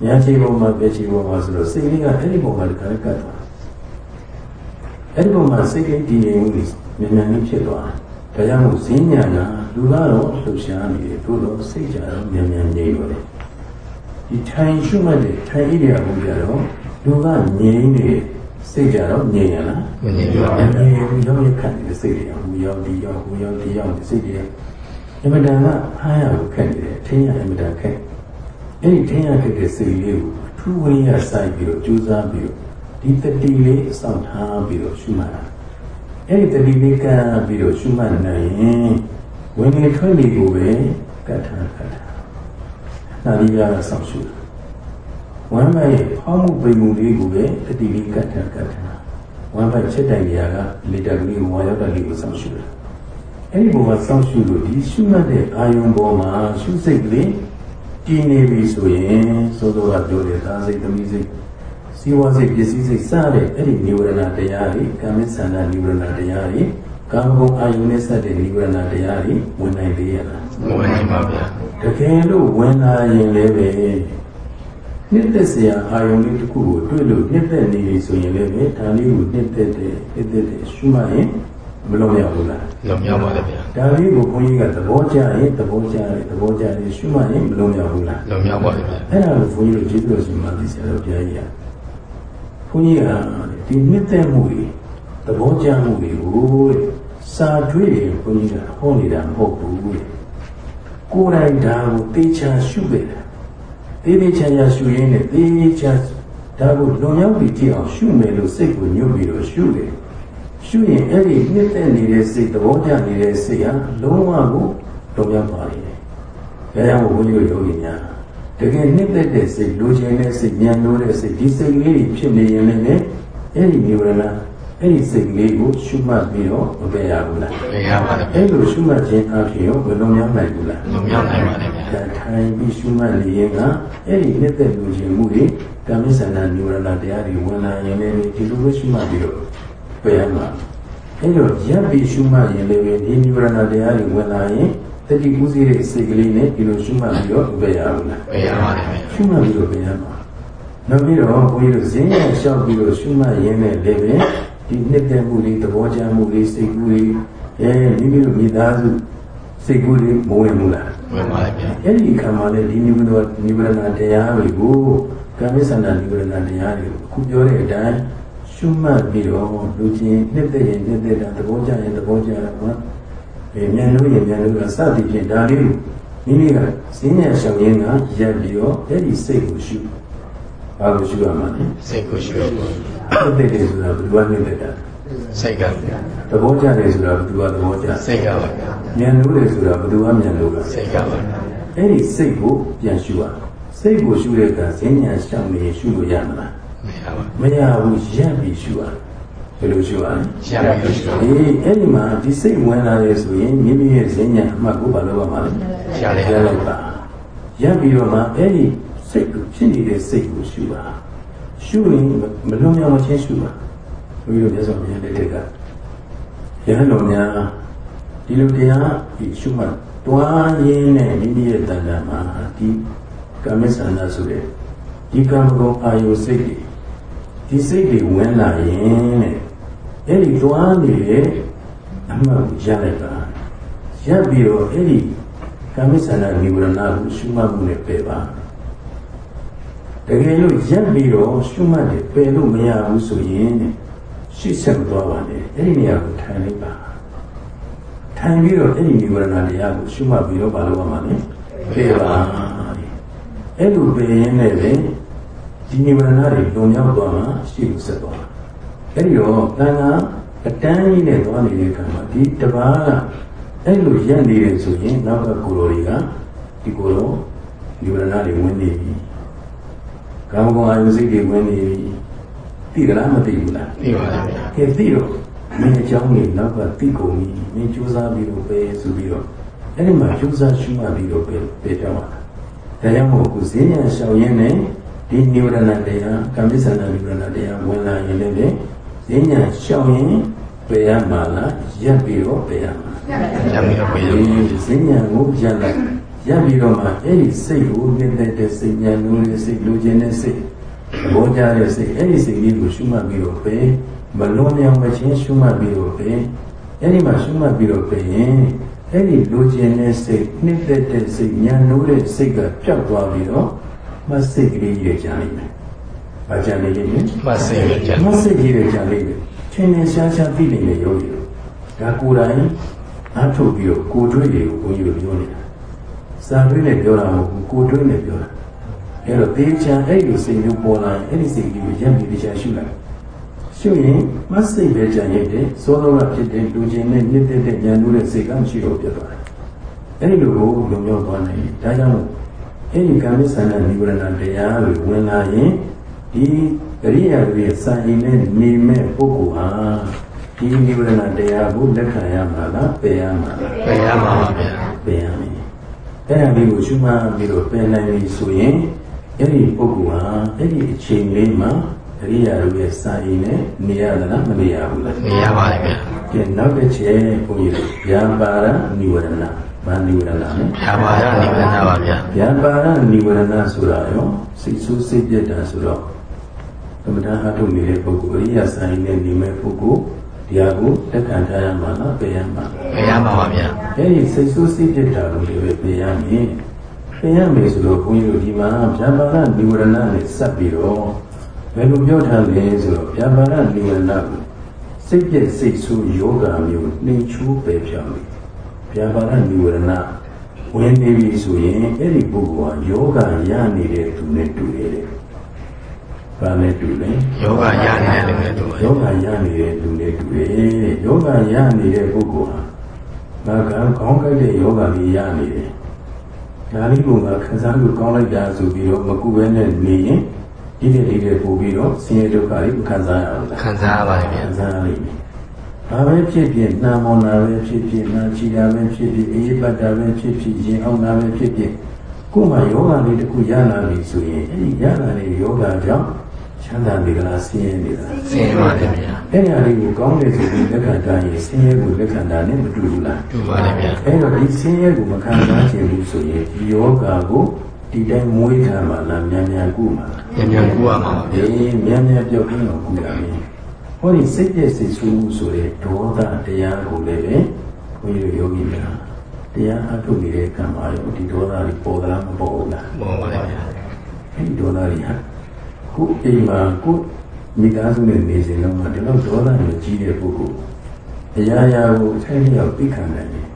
Speaker 1: ညာချီပေါ်မှာဘယ်ချီပေါ်မှာဆိုတော့စိတ်လေးကအဲ့ဒီပေါ်မှာတခါတည်းကတ်သွားအဲ့ဒီပေါ်မှာစိတ်လေးတည်ငြိမ်မှု မြန်မြန်လေးဖြစ်သွားတယ်ဒါကြောင့်မို့စဉ်းညာကလူကတော့လှုပ်ရှားနေတယ်တို့တော့စိတ်ကြတော့မြန်မြန်ငြိမ်တော့တယ်ဒီထိုင်ရှုမှတ်တဲ့ထိုင်ဣရိယာပုကြတော့လူကငြိမ်နေတယ်စိတ်ကြတော့ငြိမ်ရလား
Speaker 2: မငြိမ်ပါ
Speaker 1: အဲ့
Speaker 2: ဘူး
Speaker 1: ဒီဟိုရောက်ရခန့်နေတဲ့စိတ်တွေဟိုရောက်ဒီရောက်ဟိုရောက်ဒီရောက်တဲ့စိတ်တွေအမတန်ကအားရကိုခက်နေတယ်ထင်းရအမတန်ခက်အဲ့ဒီထင်းရခက်တဲ့စိတ်လေးကိုအထူးဝိညာဉ်စိုက်ပြီးတော့ကြိုးစားပြီးတော့ဒီတတိလေးအဆောင်ထားပြီးတော့ရှုမှတ်တာ အဲ့ဒီတတိလေးကပြီးတော့ရှုမှတ်နိုင်ရင်ဝင်နေထွက်နေကိုပဲကတ်ထားကတ်ထားနာရီရဆောက်ရှုတာဝမ်းမဲ့ဖောင်းမှုပိန်မှုလေးကိုပဲတတိလေးကတ်ထားကတ်ထားဝမ်းပိုက်ချက်တိုင်နေရာကလေတကလေးကိုဝါရောက်တဲ့လေးကိုစောင့်ရှုတာအဲ့ဒီဘုံမှာစောင့်ရှုလို့ဒီရှုမှတ်တဲ့အာယုံပေါ်မှာရှုစိတ်ကလေးတည်နေပြီဆိုရင်သို့တော်ကပြောတဲ့သာစိတ်သမီးစိတ် စီဝါစိတ်ပစ္စည်းစိတ်စတဲ့အဲ့ဒီနိဝရဏတရားတွေကာမိသန္တာနိဝရဏတရားတွေကာမဂုဏ်အာယုန်နဲ့ဆက်တဲ့နိဝရဏတရားတွေဝင်နိုင်သေးရလား
Speaker 2: မဝင်နိုင်ပါဗျာ
Speaker 1: တကယ်လို့ဝင်လာရင်လည်းပဲနှစ်သက်စရာအာယုန်လေးတစ်ခုကိုတွေ့လို့နှစ်သက်နေပြီဆိုရင်လည်းပဲဒါလေးကိုနှစ်သက်တဲ့နှစ်သက်တဲ့ရှုမှတ်ရင်မလုံးရဘူးလား
Speaker 2: လုံမြောက်ပါလေဗျာ
Speaker 1: ဒါလေးကိုဘုန်းကြီးကသဘောကျရင်သဘောကျရင်သဘောကျရင်ရှုမှတ်ရင်မလုံးရဘူးလား
Speaker 2: လုံမြောက်ပါလေဗျာ
Speaker 1: အဲ့ဒါကိုဘုန်းကြီးတို့ကျေးဇူးတော်ရှင်မသိဆရာတော်ဘုရားကြီးကဘု န်းကြီးကဒီနှစ်သက်မှုတွေသဘောကျမှုတွေကိုတဲ့စာတွေးတယ်ဘုန်းကြီးကဟောနေတာမဟုတ်ဘူးတဲ့ကိုယ်တိုင်ဒါကိုသေချာရှုခဲ့တာသေသေးချာချာရှုရင်းနဲ့သေချာဒါကိုလွန်ရောက်ပြီးကြည့်အောင်ရှုမယ်လို့စိတ်ကိုညှို့ပြီးတော့ရှုတယ်ရှုရင်အဲ့ဒီနှစ်သက်နေတဲ့စိတ်သဘောကျနေတဲ့စိတ်ဟာလုံးဝကိုလွန်ရောက်ပါလိမ့်မယ်။ဒါကြောင့်ဘုန်းကြီးတို့ယောဂီများ တကယ်နှစ်သက်တဲ့စိတ်လိုချင်တဲ့စိတ်ဉာဏ်လိုတဲ့စိတ်ဒီစိတ်လေးတွေဖြစ်နေရင်လည်းအဲ့ဒီနိဗ္ဗာန်အဲ့ဒီစိတ်လေးကိုရှုမှတ်ပြီးတော့မပယ်ရဘူးလား
Speaker 2: ဘယ်ရပါလဲ
Speaker 1: အဲ့လိုရှုမှတ်ခြင်းအပြင်ရောဘယ်လိုများနိုင်ဘူးလား
Speaker 2: လုံမြောက်နိုင်ပါလေဗျာ
Speaker 1: ဒါထိုင်ပြီးရှုမှတ်နေရင်ကအဲ့ဒီနှစ်သက်လူချင်းမှုတွေကာမိသန္တာနိဝရဏတရားတွေဝင်လာရင်လည်းဒီလိုပဲရှုမှတ်ပြီးတော့ပယ်ရမှာအဲ့လိုရပ်ပြီးရှုမှတ်ရင်လည်းဒီနိဝရဏတရားတွေဝင်လာရင် တတိပူစီတဲ့စိတ်ကလေးနဲ့ဒီလိုရှုမှတ်ပြီးတော့ပယ်ရဘူးလား
Speaker 2: ဘယ်ရပါလဲဗျာ
Speaker 1: ရှုမှတ်ပြီးတော့ပယ်ရမှာနောက်ပြီးတော့ဘုန်းကြီးတို့ဈဉ္ညာလျှောက်ပြီးတော့ရှုမှတ်ရင်းနဲ့လည်းပဲဒီနှစ်သက်မှုတွေသဘောကျမှုတွေစိတ်ကူးတွေအဲမိမိတို့မိသားစုစိတ်ကူးတွေမဝင်ဘူးလား
Speaker 2: ဝင်ပါလေဗျာ
Speaker 1: အဲ့ဒီခံမှာလေဒီနိဗ္ဗာန်နိဗ္ဗာန်တရားတွေကိုကာမိသန္တာနိဗ္ဗာန်တရားတွေကိုအခုပြောတဲ့အတိုင်းရှုမှတ်ပြီးတော့လူချင်းနှစ်သက်ရင်နှစ်သက်တာသဘောကျရင်သဘောကျတာ ကွာအဲမြန်လို့ရင်မြန်လို့စသည်ဖြင့်ဒါလေးကိုမိမိကစင်းညာရှောင်ရင်းကရပ်ပြီးတော့အဲ့ဒီစိတ်ကိုရှုဘာလို့ရှုရမှာလဲ
Speaker 2: စိတ်ကိုရှု
Speaker 1: နှစ်သက်တယ်ဆိုတာဘယ်လိုနဲ့သက်တာ
Speaker 2: စိတ်က
Speaker 1: သဘောကျတယ်ဆိုတာဘယ်သူကသဘောကျ
Speaker 2: စိတ်ကပါဗျာ
Speaker 1: မြန်လို့တယ်ဆိုတာဘယ်သူကမြန်လို့လဲ
Speaker 2: စိတ်ကပါဗျာ
Speaker 1: အဲ့ဒီစိတ်ကိုပြန်ရှုရစိတ်ကိုရှုတဲ့အခါဈဉ္ညာရှောင်နေရှုလို့ရမလား
Speaker 2: မရပါ
Speaker 1: မရဘူးရပ်ပြီးရှုရ ဘယ်လိုရှုရလဲ
Speaker 2: ရပါပြီရှု
Speaker 1: အေးအဲ့ဒီမှာဒီစိတ်ဝင်လာတယ်ဆိုရင်မိမိရဲ့ဈဉ္ညာအမှတ်ကိုဘာလို့ပါမလဲ
Speaker 2: ရလေ
Speaker 1: ရလိုက်ပါရပ်ပြီးတော့မှအဲ့ဒီစိတ်ကိုဖြစ်နေတဲ့စိတ်ကိုရှုပါရှုရင်မလွန်မြောက်မချင်းရှုပါဘုရားမြတ်စွာဘုရားလက်ထက်ကယဟန်တော်များဒီလိုတရားဒီရှုမှတ်တွားရင်းနဲ့မိမိရဲ့တဏ္ဍာမှာဒီကာမဆန္ဒဆိုတဲ့ဒီကာမဂုဏ်အာယုစိတ်တွေ ဒီစိတ်တွေဝင်လာရင်တဲ့အဲ့ဒီတွားနေတဲ့အမှတ်ကိုရလိုက်ပါရပ်ပြီးတော့အဲ့ဒီကာမဆန္ဒနိဝရဏကိုရှုမှတ်မှုနဲ့ပယ်ပါတကယ်လို့ရပ်ပြီးတော့ရှုမှတ်တယ်ပယ်လို့မရဘူးဆိုရင်ရှေ့ဆက်မသွားပါနဲ့အဲ့ဒီနေရာကိုထိုင်လိုက်ပါထိုင်ပြီးတော့အဲ့ဒီနိဝရဏတရားကိုရှုမှတ်ပြီးတော့ဘာလို့ရမှာလဲပယ်ပါအဲ့လိုပယ်ရင်းနဲ့ပဲ ဒီနိဝရဏတွေလုံရောက်သွားမှရှေ့ကိုဆက်သွားအဲ့ဒီတော့တန်ခါအတန်းကြီးနဲ့သွားနေတဲ့အခါမှာဒီတပားကအဲ့လိုရက်နေတယ်ဆိုရင်နောက်ကကိုလိုတွေကဒီကိုလိုနိဝရဏတွေဝင်နေပြီကာမဂုဏ်အာယုစိတ်တွေဝင်နေပြီသိကြလားမသိဘူးလား
Speaker 2: သိပါဗျာ
Speaker 1: ကဲသိတော့မင်းအကြောင်းကြီးနောက်ကသိကုန်ပြီမင်းကြိုးစားပြီးတော့ပဲဆိုပြီးတော့အဲ့ဒီမှာကြိုးစားရှုမှတ်ပြီးတော့ပဲပဲကြောင်းလာဒါကြောင့်မို့ခုဈဉ္ညာရှောင်ရင်းနဲ့ ဒီနိဝရဏတရားကာမိသနာနိဝရဏတရားဝင်လာရင်လည်းဈဉ္ညာရှောင်ရင်ပယ်ရမှာလားရပ်ပြီးတော့ပယ်ရမှာ
Speaker 2: ရမီတော့ပြေ
Speaker 1: ဒီ
Speaker 2: လို့
Speaker 1: ဈဉ္ညာကိုရပ်လိုက်ရပ်ပြီးတော့မှအဲ့ဒီစိတ်ကိုနေတဲ့တဲ့စိတ်ဉာဏ်လို့စိတ်လိုချင်တဲ့စိတ်ဘောကြတဲ့စိတ်အဲ့ဒီစိတ်လေးကိုရှုမှတ်ပြီးတော့ပဲမလွန်မြောင်မချင်းရှုမှတ်ပြီးတော့ပဲအဲ့ဒီမှာရှုမှတ်ပြီးတော့ပဲရင်အဲ့ဒီလိုချင်တဲ့စိတ်နှစ်သက်တဲ့စိတ်ဉာဏ်လို့တဲ့စိတ်ကပျောက်သွားပြီးတော့ မစိတ်ကလေးရဲ့ကြံလိမ့်မယ်။ဘာကြံလိမ့်မယ်
Speaker 2: မဆေးရကြ
Speaker 1: မစိတ်ကြီးရဲ့ကြံလိမ့်မယ်။ချင်းချင်းရှားရှားသိနေတယ်ယောဂီတို့။ဒါကိုယ်တိုင်အားထုတ်ပြီးတော့ကိုယ်တွေ့တွေကိုဘုန်းကြီးတို့ပြောနေတာ။စာတွေ့နဲ့ပြောတာမဟုတ်ဘူးကိုယ်တွေ့နဲ့ပြောတာ။အဲ့တော့တေချာအဲ့လိုစိတ်မျိုးပေါ်လာရင်အဲ့ဒီစိတ်ကြီးကိုရပ်ပြီးတေချာရှုလိုက်။ရှုရင်မစိတ်ပဲကြံရတဲ့စောစောကဖြစ်တဲ့လူချင်းနဲ့မြင့်တဲ့တဲ့ဉာဏ်တို့ရဲ့စိတ်ကမရှိတော့ပြတ်သွားတယ်။အဲ့ဒီလိုကိုလုံမြောက်သွားနိုင်တယ်။ဒါကြောင့်မို့ အဲ့ဒီကာမိသန္တာနိဗ္ဗာန်တရားကိုဝင်လာရင်ဒီအရိယာတွေရဲ့စာရင်နဲ့နေမဲ့ပုဂ္ဂိုလ်ဟာဒီနိဗ္ဗာန်တရားကိုလက်ခံရမှာလားပယ်ရမှာလား
Speaker 2: ပယ်ရမှာပါဗျာ
Speaker 1: ပယ်ရမယ်အဲ့ဒါလေးကိုရှုမှတ်ပြီးတော့ပယ်နိုင်ပြီဆိုရင်အဲ့ဒီပုဂ္ဂိုလ်ဟာအဲ့ဒီအချိန်လေးမှာအရိယာတို့ရဲ့စာရင်နဲ့နေရသလားမနေရဘူးလား
Speaker 2: နေရပါတယ်ဗျာ
Speaker 1: ကဲနောက်တစ်ချက်ဘုန်းကြီးတို့ဗျာပါရနိဝရဏ ဘာနိဝရဏလဲ
Speaker 2: ဖြာပါရနိဗ္ဗာန်ပါဗျာ
Speaker 1: ဗျာပါရနိဝရဏဆိုတာရောစိတ်ဆိုးစိတ်ပြတ်တာဆိုတော့သမထအထုနေတဲ့ပုဂ္ဂိုလ်အရိယာဆိုင်နဲ့နေမဲ့ပုဂ္ဂိုလ်တရားကိုလက်ခံထားရမှာလားပယ်ရမှာ
Speaker 2: ပယ်ရမှာပါဗျာ
Speaker 1: အဲဒီစိတ်ဆိုးစိတ်ပြတ်တာကိုလည်းပဲပယ်ရမည်ပယ်ရမယ်ဆိုတော့ဘုန်းကြီးတို့ဒီမှာဗျာပါရနိဝရဏနဲ့စပ်ပြီးတော့ဘယ်လိုပြောထားလဲဆိုတော့ဗျာပါရနိဝရဏကိုစိတ်ပြည့်စိတ်ဆိုးယောဂမျိုးနှိမ်ချိုးပယ်ဖြောင်းတယ် ဗျာပါရနိဝရဏဝင်နေပြီဆိုရင်အဲ့ဒီပုဂ္ဂိုလ်ဟာယောဂရနေတဲ့သူနဲ့တူတယ်တဲ့။ဘာနဲ့တူလဲ
Speaker 2: ယောဂရနေတယ်လည်းတူပါ။
Speaker 1: ယောဂရနေတဲ့သူနဲ့တူတယ်တဲ့။ယောဂရနေတဲ့ပုဂ္ဂိုလ်ဟာငါကခေါင်းကိုက်တဲ့ယောဂကြီးရနေတယ်။ဒါလေးကငါခံစားလို့ကောင်းလိုက်တာဆိုပြီးတော့မကူဘဲနဲ့နေရင်ဒီတဲ့ဒီတဲ့ပို့ပြီးတော့ဆင်းရဲဒုက္ခတွေမခံစားရအောင်လား။
Speaker 2: ခံစားရပါတယ်ဗျာ
Speaker 1: ခံစားရလိမ့်မယ်။ ဘာပဲဖြစ်ဖြစ်နှာမောနာပဲဖြစ်ဖြစ်နှာချီတာပဲဖြစ်ဖြစ်အေးပတ်တာပဲဖြစ်ဖြစ်ရင်အောင်တာပဲဖြစ်ဖြစ်ကိုယ်မှာယောဂလေးတစ်ခုရလာပြီဆိုရင်အဲ့ဒီရလာတဲ့ယောဂကြောင့်ချမ်းသာနေကြလားဆင်းရဲနေကြလား
Speaker 2: ဆင်းရဲပါတယ်ဗျာ
Speaker 1: အဲ့ဒီအလေးကိုကောင်းတယ်ဆိုပြီးလက်ခံတာရင်ဆင်းရဲကိုလက်ခံတာနဲ့မတူဘူးလား
Speaker 2: တူပါတယ်ဗျာ
Speaker 1: အဲ့တော့ဒီဆင်းရဲကိုမခံစားချင်ဘူးဆိုရင်ဒီယောဂကိုဒီတိုင်းမွေးခံပါလားမြန်မြန်ကုပါလား
Speaker 2: မြန်မြန်ကူရမှာပါဗျာ
Speaker 1: အေးမြန်မြန်ပြောက်ပြီးတော့ကုရမယ် ဟောဒီစိတ်ပြည့်စိတ်ဆိုးမှုဆိုတဲ့ဒေါသတရားကိုလည်းပဲဘုန်းကြီးတို့ယောဂီများတရားအထုတ်နေတဲ့ကံပါရောဒီဒေါသတွေပေါ်သလားမပေါ်ဘူးလား
Speaker 2: ပေါ်ပါတယ်ဗျာ
Speaker 1: အဲဒီဒေါသတွေဟာခုအိမ်မှာကိုမိသားစုနဲ့နေစဉ်တော့ဒီလောက်ဒေါသတွေကြီးတဲ့ပုဂ္ဂိုလ်အရာရာကိုအထိုက်လျောက်သိခံနိုင်တယ်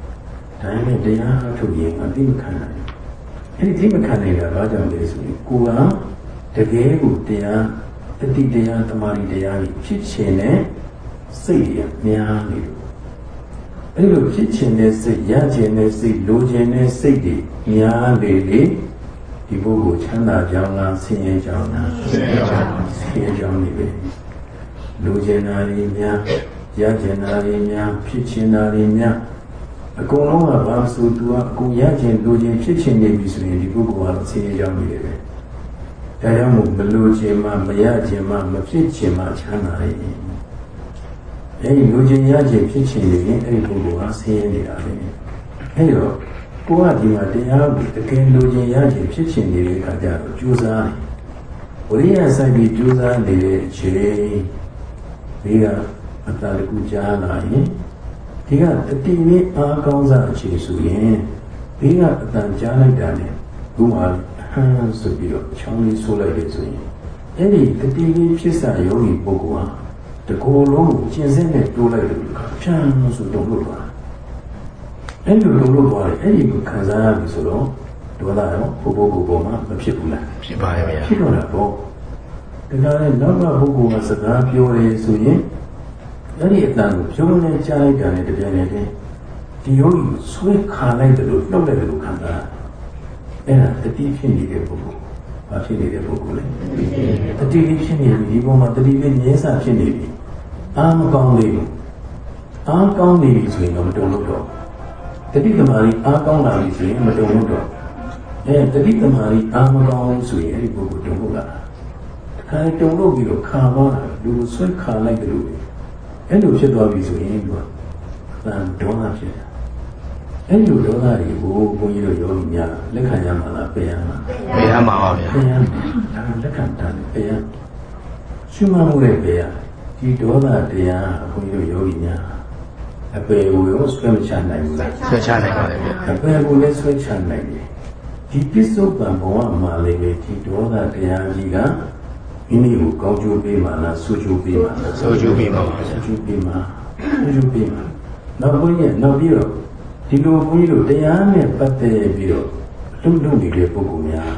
Speaker 1: ဒါပေမဲ့တရားအထုတ်ရင်အသိမခံနိုင်ဘူးအဲဒီသိမခံနိုင်တာဘာကြောင့်လဲဆိုရင်ကိုယ်ကတကယ်ကိုတရား တတိတရားတမာရီတရားကြီးဖြစ်ခြင်းနဲ့စိတ်ရများနေလို့အဲ့လိုဖြစ်ခြင်းနဲ့စိတ်ရခြင်းနဲ့စိတ်လိုခြင်းနဲ့စိတ်တွေများလေလေဒီပုဂ္ဂိုလ်ချမ်းသာကြောင်းလားဆင်းရဲကြောင်းလားဆင်းရဲကြောင်းဆင်းရဲကြောင်းနေပဲလိုခြင်းနာတွေများရခြင်းနာတွေများဖြစ်ခြင်းနာတွေများအကုန်လုံးကဘာဆိုသူကအကုန်ရခြင်းလိုခြင်းဖြစ်ခြင်းနေပြီဆိုရင်ဒီပုဂ္ဂိုလ်ကဆင်းရဲကြောင်းနေတယ်ပဲ ဒါကြောင့်မို့မလိုခြင်းမှမရခြင်းမှမဖြစ်ခြင်းမှချမ်းသာရဲ့အဲဒီလူချင်းရချင်းဖြစ်ချင်နေရင်အဲ့ဒီပုဂ္ဂိုလ်ဟာဆင်းရဲနေတာပဲအဲ့တော့ကိုကဒီမှာတရားကိုတကယ်လူချင်းရချင်းဖြစ်ချင်နေတဲ့အခါကျတော့ကြိုးစားတယ်ဝိရိယစိုက်ပြီးကြိုးစားနေတဲ့အချိန်ဒီကအတ္တတကူကြားလာရင်ဒီကတတိယအားကောင်းစားအခြေဆိုရင်ဒီကအတန်ကြားလိုက်တာနဲ့ဘုမာဟန် ဆိုပြီးတော့ချောင်းလေးဆိုးလိုက်တယ်ဆိုရင်အဲ့ဒီတတိယဖြစ်စာယောဂီပုဂ္ဂိုလ်ဟာတကိုယ်လုံးကိုကျင့်စက်နဲ့တိုးလိုက်လို့ဖြန်းဆိုတုံလို့သွားအဲ့လိုတုံလို့သွားတယ်အဲ့ဒီကိုခံစားရပြီဆိုတော့ဒေါသရောဘုဘကိုယ်ပေါ်မှာမဖြစ်ဘူးလား
Speaker 2: ဖြစ်ပါရဲ့ဗျာ
Speaker 1: ဖြစ်တော့တာပေါ့ဒါကြတဲ့နောက်ကပုဂ္ဂိုလ်ကစကားပြောတယ်ဆိုရင်အဲ့ဒီအတန်ကိုပြောနေကြားလိုက်တာနဲ့တပြိုင်နက်တည်းဒီယောဂီကိုဆွဲခါလိုက်တယ်လို့လှုပ်လိုက်တယ်လို့ခံစားရတယ် အဲ့ဒါတတိဖြစ်နေတဲ့ပုဂ္ဂိုလ်ဘာဖြစ်နေတဲ့ပုဂ္ဂိုလ်လဲတတိလေးဖြစ်နေပြီဒီပေါ်မှာတတိလေးမြဲစာဖြစ်နေပြီအာမကောင်းသေးဘူးအာကောင်းနေပြီဆိုရင်တော့မတုံလို့တော့တတိကမာရီအာကောင်းလာပြီဆိုရင်မတုံလို့တော့အဲတတိကမာရီအာမကောင်းဆိုရင်အဲ့ဒီပုဂ္ဂိုလ်တုံလို့လာတာခါတုံလို့ပြီးတော့ခါသွားတာလူကိုဆွဲခါလိုက်တယ်လို့အဲ့လိုဖြစ်သွားပြီဆိုရင်သူကတန်ဒေါသဖြစ်တာ အဲ့လိုဒေါသတွေကိုဘုန်းကြီးတို့ယောဂီများလက်ခံရမှာလားပယ်ရမှာ
Speaker 2: မရမှာပါဗျာ
Speaker 1: ပယ်ရမှာဒါကလက်ခံတာပယ်ရရှုမှတ်မှုနဲ့ပယ်ရဒီဒေါသတရားဘုန်းကြီးတို့ယောဂီများအပယ်ကိုရောဆွဲမချနိုင်ဘူးလား
Speaker 2: ဆွဲချနိုင်ပါလေဗျာ
Speaker 1: အပယ်ကိုလည်းဆွဲချနိုင်တယ်ဒီပစ္စုပန်ဘဝမှာလည်းပဲဒီဒေါသတရားကြီးကမိမိကိုကောင်းကျိုးပေးမှလားဆူကျိုးပေးမှလား
Speaker 2: ဆိုကြပြီးပါပါဗျာ
Speaker 1: ဆူကျိုးပေးမှဆူကျိုးပေးမှနောက်ဘုန်းကြီးကနောက်ပြီးတော့ ဒီလိုဘုန်းကြီးတို့တရားနဲ့ပတ်သက်ပြီးတော့လုံလုံနေတဲ့ပုဂ္ဂိုလ်များ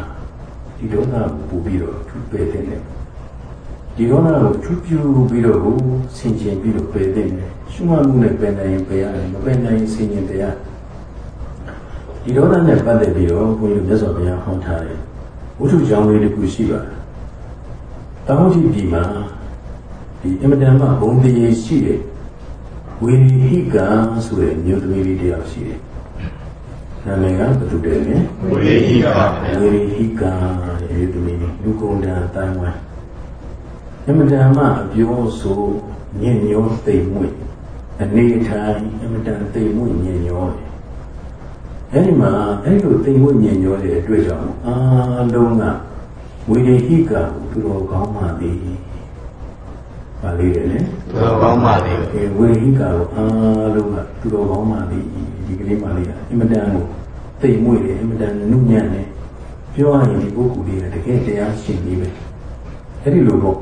Speaker 1: ဒီဒေါသကိုပူပြီးတော့သူပယ်တဲ့တယ်ဒီဒေါသကိုချူပြူပြီးတော့ကိုဆင်ခြင်ပြီးတော့ပယ်တဲ့တယ်ရှုမှတ်မှုနဲ့ပယ်နိုင်ရင်ပယ်ရတယ်မပယ်နိုင်ရင်ဆင်ခြင်တရားဒီဒေါသနဲ့ပတ်သက်ပြီးတော့ဘုန်းကြီးတို့မြတ်စွာဘုရားဟောထားတယ်ဝိထုကြောင့်လေးတစ်ခုရှိပါတယ်။တောင်းကြည့်ဒီမှာဒီအမတန်မှဘုံတရေရှိတဲ့ ဝေဟိကဆိုတဲ့မြို့သမီးလေးတစ်ယောက်ရှိတယ်။နာမည်ကဘယ်သူတည်းလဲ
Speaker 2: ဝေဟိကပါဗျာ
Speaker 1: ဝေဟိကမြို့သမီးလေးလူကုန်တန်တိုင်းဝိုင်းအမတန်မှအပြောဆိုညင်ညောသိမ်မွေ့အနေထိုင်အမတန်သိမ်မွေ့ညင်ညောတယ်အဲ့ဒီမှာအဲ့လိုသိမ်မွေ့ညင်ညောတဲ့အတွက်ကြောင့်အာလုံးကဝိရိဟိကကိုသူတော်ကောင်းမှသည်။ ပါလေးတယ်လေ
Speaker 2: သူတော်ကောင်းပါလေ။
Speaker 1: အဲဝိရိဟိကကိုအာလုံးကသူတော်ကောင်းမှသည်ဒီကလေးမလေးကအင်မတန်ကိုသိမ်မွေ့တယ်အင်မတန်နုညံ့တယ်ပြောရရင်ဒီပုဂ္ဂိုလ်လေးကတကယ်တရားရှင်ကြီးပဲ။အဲ့ဒီလိုပေါ့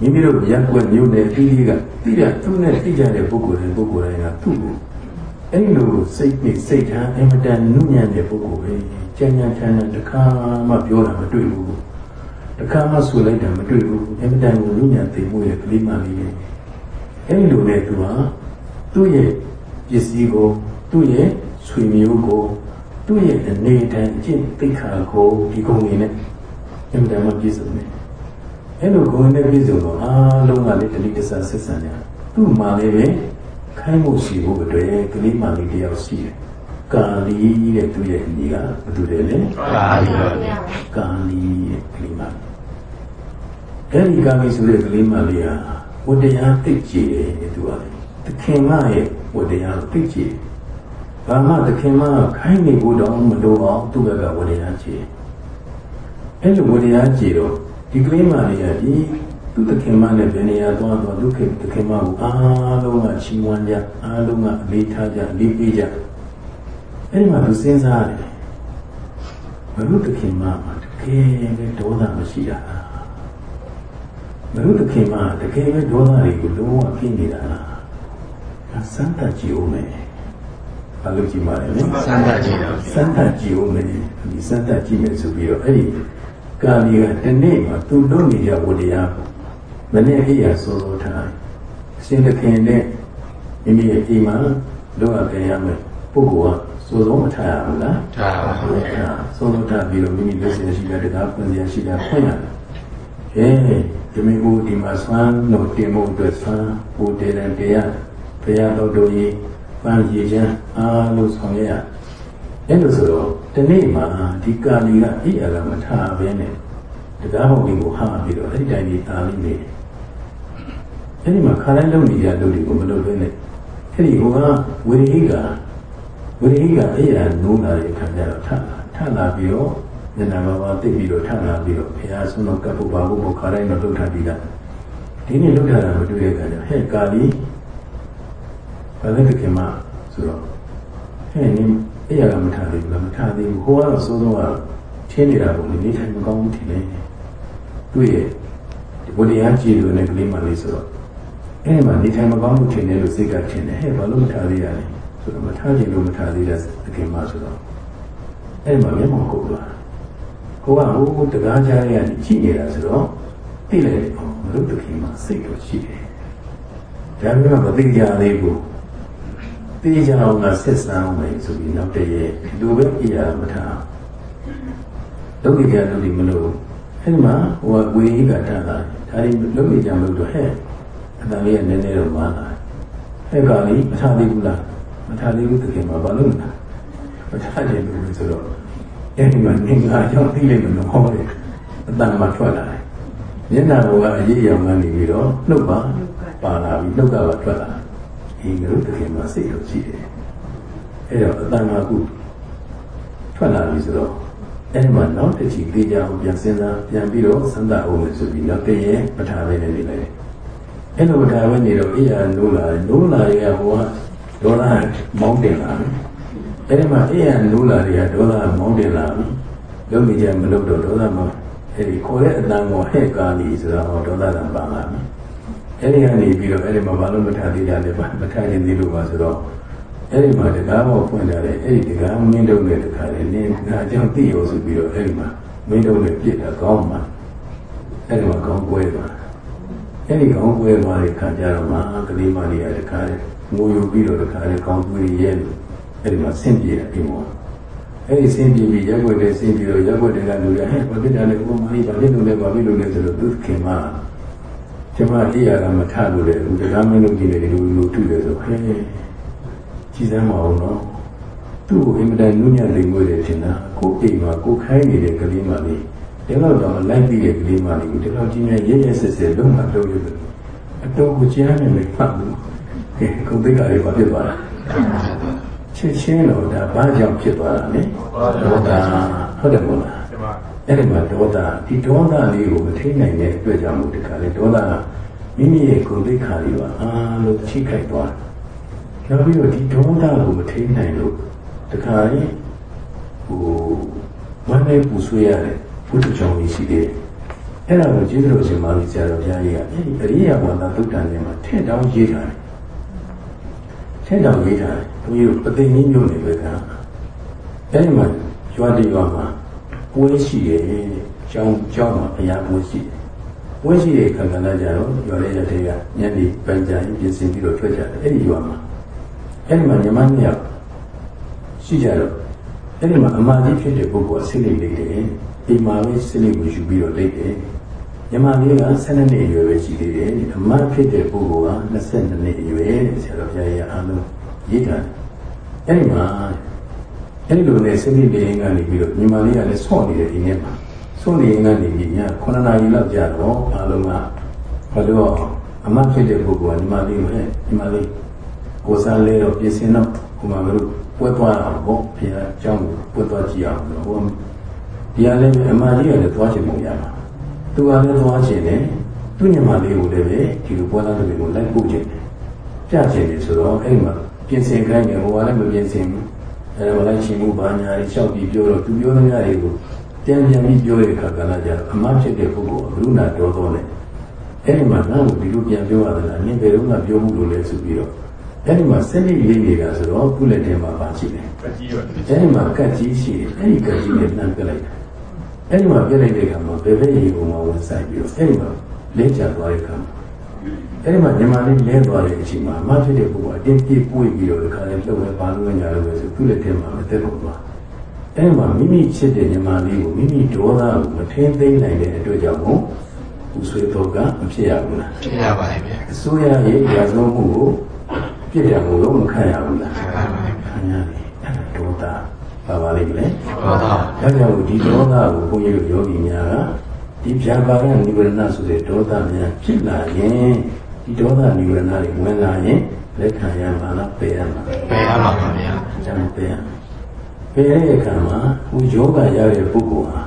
Speaker 1: မိမိတို့ရက်ွက်မြို့နယ်ပြီးပြီးကတိရသူနဲ့တိကြတဲ့ပုဂ္ဂိုလ်တွေပုဂ္ဂိုလ်တိုင်းကသူ့ကိုအဲ့ဒီလိုစိတ်ပြည့်စိတ်ထားအင်မတန်နုညံ့တဲ့ပုဂ္ဂိုလ်ပဲကြံ့ကြံ့ထမ်းထမ်းတစ်ခါမှပြောတာမတွေ့ဘူး တစ်ခါမှဆိုလိုက်တာမတွေ့ဘူးအင်မတန်ကိုနုညံ့သိမှုရဲ့ကလေးမလေးရဲ့အဲ့ဒီလိုနဲ့သူဟာသူ့ရဲ့ပစ္စည်းကိုသူ့ရဲ့ဆွေမျိုးကိုသူ့ရဲ့အနေတန်အကျင့်သိက္ခာကိုဒီကုံနေနဲ့အင်မတန်မှပြည့်စုံတယ်အဲ့လိုကိုယ်နဲ့ပြည့်စုံတော့အားလုံးကလည်းတတိတဆဆက်ဆံကြသူ့မှာလည်းပဲခိုင်းဖို့ရှိဖို့အတွက်ကလေးမလေးတယောက်ရှိတယ်။ ကာလီတဲ့သူရဲ့အမည်ကဘယ်သူလဲလဲ
Speaker 2: ပါဠိပါဗျာ။
Speaker 1: ကာလီတဲ့ကလေးမလေး။အဲဒီကာလီဆိုတဲ့ကလေးမလေးဟာဝတ္တရားသိကြည်တယ်တဲ့သူကလေ။သခင်မရဲ့ဝတ္တရားသိကြည်တယ်။ဘာမှသခင်မခိုင်းနေဖို့တော့မလိုအောင်သူ့ဘက်ကဝတ္တရားကြည်တယ်။အဲလိုဝတ္တရားကြည်တော့ဒီကလေးမလေးကဒီသူ့သခင်မနဲ့ဘယ်နေရာသွားသွားသူ့ခင်သခင်မကိုအားလုံးကချီးမွမ်းကြအားလုံးကအလေးထားကြအလေးပေးကြ အဲဒီမှာသူစဉ်းစားတယ်ဘုရုသခင်မမှာတကယ်ပဲဒေါသမရှိတာဘုရုသခင်မတကယ်ပဲဒေါသတွေကိုလုံးဝပြင်းနေတာလားဒါစမ်းသပ်ကြည့်ဦးမယ်ဘာလို့ကြည့်မှာလဲလဲ
Speaker 2: စမ်းသပ်ကြည့်တော့
Speaker 1: စမ်းသပ်ကြည့်ဦးမယ်ဒီစမ်းသပ်ကြည့်မယ်ဆိုပြီးတော့အဲ့ဒီကာလီကတနေ့မှာသူလုပ်နေကြဝတရားကိုမနေ့အိယာစောစောထားအရှင်သခင်နဲ့မိမိရဲ့အိမ်မှာလုပ်ရကြရမယ်ပုဂ္ဂိုလ်က စောစောမထားရဘူးလား
Speaker 2: ဒါပါ
Speaker 1: စောစောထားစောစောထားပြီးတော့မိမိလက်စင်ရှိတာတကားဖွင့်စရာရှိတာဖွင့်ရတယ်ဟဲ့ဒီမင်းကိုဒီမှာဆွမ်းလို့တင်ဖို့အတွက်ဆွမ်းဟိုတေတယ်တရားဘုရားတော်တို့ကြီးပန်းရည်ချမ်းအားလို့ဆောင်ရရအဲ့လိုဆိုတော့ဒီနေ့မှာဒီကာလီကအိယာကမထားဘဲနဲ့တကားဟောင်းလေးကိုဟာပြီးတော့အဲ့ဒီတိုင်းလေးတာလေးနေအအဲ့ဒီမှာခါတိုင်းလုပ်နေကြလုပ်တွေကိုမလုပ်ဘဲနဲ့အဲ့ဒီဟိုကဝိရိဟိက ဝိရိဟိကအဲ့ရနိုးလာတဲ့အခါကျတော့ထထလာပြီးတော့ညနာဘာဘာသိပြီးတော့ထလာပြီးတော့ဘုရားဆုံးတော့ကပ်ဖို့ပါဖို့ခါတိုင်းတော့လုပ်ထားပြီးသားဒီနေ့လုပ်ထားတာမတွေ့ရကြတော့ဟဲ့ကာလီဘာလဲခင်မဆိုတော့ဟဲ့နင်အဲ့ရကမထားသေးဘူးလားမထားသေးဘူးဟိုကတော့စိုးစိုးကတော့ချင်းနေတာပုံနေထိုင်မကောင်းဘူးထင်တယ်တွေ့ရဲ့ဝတရားကြည့်လို့လည်းကလေးမလေးဆိုတော့အဲ့မှာနေထိုင်မကောင်းမှုထင်တယ်လို့စိတ်ကထင်တယ်ဟဲ့ဘာလို့မထားသေးရလဲ ဆိုတော့မထားချင်လို့မထားသေးတဲ့သခင်မဆိုတော့အဲ့မှာမျက်မှောက်ကိုသွားကိုကဟိုတကားကြားရည်ကြည့်နေတာဆိုတော့သိလိုက်တယ်အော်မလို့သခင်မစိတ်တော့ရှိတယ်ဒါပေမဲ့မသိကြသေးဘူးသိကြအောင်ကဆက်ဆံအောင်လေဆိုပြီးနောက်တည့်ရဲ့လူပဲပြရမထားဒုက္ခကြလို့ဒီမလို့အဲ့ဒီမှာဟိုဝေကြီးကတတ်လာဒါဒီလုံးနေကြလို့တော့ဟဲ့အတန်လေးကနည်းနည်းတော့မာလာဟဲ့ကလေးမထားသေးဘူးလား မထားသေးဘူးတကယ်မှာဘာလို့လဲမထားချင်ဘူးဆိုတော့အဲ့ဒီမှာငင်္ဂါကြောင့်သိလိမ့်မယ်လို့ဟောတယ်အတန်မှထွက်လာတယ်မျက်နှာကအရေးရောင်ကနေပြီးတော့နှုတ်ပါပါလာပြီးနှုတ်ကပါထွက်လာဒီလိုတကယ်မှာစိတ်လို့ရှိတယ်အဲ့တော့အတန်ကခုထွက်လာပြီဆိုတော့အဲ့မှာနောက်တစ်ချီသေးကြအောင်ပြန်စဉ်းစားပြန်ပြီးတော့စမ်းသပ်အောင်ဆိုပြီးနောက်တည့်ရဲ့ပထာပဲနေနေလိုက်အဲ့လိုပထာပဲနေတော့အေးရနိုးလာတယ်နိုးလာရဟိုက ဒေါသမောင်းတင်လာတယ်အဲ့ဒီမှာအေးရနိုးလာရဒေါသမောင်းတင်လာပြီလုံးနေကြမလို့တော့ဒေါသမောင်းအဲ့ဒီခေါ်တဲ့အတန်ကိုဟဲ့ကားလီဆိုတော့ဒေါသတန်ပါလာပြီအဲ့ဒီကနေပြီးတော့အဲ့ဒီမှာဘာလို့မထားသေးကြလဲမထားရင်သေးလို့ပါဆိုတော့အဲ့ဒီမှာတကားပေါ်ဖွင့်လာတယ်အဲ့ဒီတကားမင်းတို့နဲ့တခါလေနင်းငါကြောင့်သိရောဆိုပြီးတော့အဲ့ဒီမှာမင်းတို့နဲ့ပြစ်တာကောင်းမှာအဲ့ဒီမှာကောင်းပွဲသွားအဲ့ဒီကောင်းပွဲသွားတဲ့ခါကျတော့မှကလေးမလေးရတခါလေ ငိုယူပြီးတော့တခါလေကောင်းပွဲရဲလို့အဲ့ဒီမှာဆင့်ပြေတယ်အိမ်ပေါ်အဲ့ဒီဆင်းပြေပြီးရက်ွက်တဲ့ဆင်းပြီးတော့ရက်ွက်တဲ့ကလူတွေဟဲ့ဘာဖြစ်တာလဲကိုမကြီးဘာဖြစ်လို့လဲဘာဖြစ်လို့လဲဆိုတော့သူခင်မကျမအေးရတာမထလို့လေဒီကမင်းတို့ကြီးတွေလူလူထုတယ်ဆိုဟဲ့ကြည်စမ်းမအောင်နော်သူ့ကိုအင်မတန်နုညံ့လိမ်ငွေတယ်ထင်တာကိုအိမ်မှာကိုခိုင်းနေတဲ့ကလေးမလေးဒီလောက်တော့လိုက်ပြီးတဲ့ကလေးမလေးကိုဒီလောက်ကြီးများရဲရဲဆက်ဆက်လုံးမတော့လို့အတော်ကိုကြားနေလေဖတ်လို့ ဟဲ့ကုန်သိက္ခာတွေဘာဖြစ်သွားတာချက်ချင်းတော့ဒါဘာကြောင့်ဖြစ်သွားတာလဲဒေါသဟုတ်တယ်မို့လားအဲ့ဒီမှာဒေါသဒီဒေါသလေးကိုမထိနိုင်တဲ့အတွက်ကြောင့်မို့ဒီခါလေးဒေါသကမိမိရဲ့ကိုယ်သိက္ခာတွေပါအားလုံးထိခိုက်သွားတယ်နောက်ပြီးတော့ဒီဒေါသကိုမထိနိုင်လို့ဒီခါလေးဟိုဝမ်းနဲ့ပူဆွေးရတယ်ဘုဒ္ဓကြောင့်ရှိသေးတယ်အဲ့ဒါကိုကျေးဇူးတော်ရှင်မာလိဆရာတော်ဘုရားကြီးကအဲ့ဒီအရိယာဝါဒသုတ်တန်ထဲမှာထည့်တောင်းရေးထားတယ် ထည့်တောင်းရေးထားတယ်ဘုရားပသိဉ္မျိုးနေပဲကအဲ့ဒီမှာရွာတရွာမှာပွဲရှိတယ်ကျောင်းကျောင်းမှာဘုရားပွဲရှိတယ်ပွဲရှိတဲ့ခန္ဓာကြတော့ရွာလေးရတဲ့ကညနေပန်းကြရင်ပြင်ဆင်ပြီးတော့ထွက်ကြတယ်အဲ့ဒီရွာမှာအဲ့ဒီမှာညီမနှစ်ယောက်ရှိကြတော့အဲ့ဒီမှာအမာကြီးဖြစ်တဲ့ပုဂ္ဂိုလ်ကဆိတ်လိမ့်လိမ့်တယ်ဒီမှာပဲဆိတ်လိမ့်ကိုယူပြီးတော့လိမ့်တယ် မြန်မာပြည်က12နှစ်အရွယ်ပဲရှိသေးတယ်အမဖြစ်တဲ့ပုဂ္ဂိုလ်က22နှစ်အရွယ်ဆရာတော်ဘုရားရဲ့အားလုံးရေးတာအဲ့ဒီမှာအဲ့ဒီလိုနဲ့စနစ်တည်းကနေပြီးတော့မြန်မာပြည်ကလည်းဆော့နေတယ်ဒီနေ့မှာဆော့နေရင်ကနေပြီးည9နာရီလောက်ကြာတော့အားလုံးကဘာလို့အမဖြစ်တဲ့ပုဂ္ဂိုလ်ကမြန်မာပြည်မှာမြန်မာပြည်ကိုစားလဲတော့ပြင်ဆင်တော့ဟိုမှာမလို့ပွဲသွားတာပေါ့ဘုရားအကြောင်းကိုပွဲသွားကြည့်အောင်လို့ဟိုဒီကလည်းအမကြီးကလည်းသွားချင်ပုံရတာ သူကလည်းသွားချင်တယ်သူ့ညီမလေးကိုလည်းပဲဒီလိုပွဲသားတွေကိုလိုက်ပို့ချင်တယ်ပြချင်တယ်ဆိုတော့အဲ့မှာပြင်ဆင်ခိုင်းတယ်ဟိုကလည်းမပြင်ဆင်ဘူးအဲဒါလိုက်ချင်မှုဘာညာတွေလျှောက်ပြီးပြောတော့သူပြောသမျှတွေကိုပြန်ပြန်ပြီးပြောတဲ့အခါကလည်းကြာအမဖြစ်တဲ့ပုဂ္ဂိုလ်ကဘုရုနာတော်တော်နဲ့အဲ့ဒီမှာငါ့ကိုဒီလိုပြန်ပြောရတာလားနင်ဘယ်တော့မှပြောမှုလို့လဲဆိုပြီးတော့အဲ့ဒီမှာစနစ်လေးနေတာဆိုတော့ကုလက်ထဲမှာပါရှိတယ်။ကကြီးရောအဲ့ဒီမှာကတ်ကြီးရှိတယ်။အဲ့ဒီကတ်ကြီးနဲ့နှမ်းပြလိုက်တာ။ အဲ့ဒီမှာပြလိုက်တဲ့အခါမှာဘယ်ဘက်ရေပုံမှာဝင်ဆိုင်ပြီးတော့အဲ့ဒီမှာလဲကျသွားတဲ့အခါမှာအဲ့ဒီမှာညီမလေးလဲသွားတဲ့အချိန်မှာမဖြစ်တဲ့ပုဂ္ဂိုလ်အတင်းပြေးပွေ့ပြီးတော့ဒီခါလေးလှုပ်လဲပါလို့ညာလို့ပဲဆိုကုလက်ထဲမှာမသက်တော့ဘူး။အဲ့ဒီမှာမိမိချစ်တဲ့ညီမလေးကိုမိမိဒေါသကိုမထင်းသိမ်းနိုင်တဲ့အတွက်ကြောင့်မို့ဥဆွေတော့ကမဖြစ်ရဘူးလား။
Speaker 2: ဖြစ်ရပါတယ်ဗျာ။
Speaker 1: အစိုးရရဲ့ရာဇဝမှုကိုပြည့်ရမှုလို့မခံရဘူးလားခံရတယ်ဒေါသ ပါပါလိမ့်မယ်
Speaker 2: ဒေါသဒါ
Speaker 1: ကြောင့်ဒီဒေါသကိုဘုန်းကြီးတို့ယောဂီများကဒီဗျာပါကနိဗ္ဗာန်ဆိုတဲ့ဒေါသများဖြစ်လာရင်ဒီဒေါသနိဝရဏတွေဝင်လာရင်လက်ခံရမှာလားပယ်ရမှာလား
Speaker 2: ပယ်ရမှာပါဗျာ
Speaker 1: ကျမ်းပယ်ရမယ်ပယ်တဲ့အခါမှာဟိုယောဂရတဲ့ပုဂ္ဂိုလ်ဟာ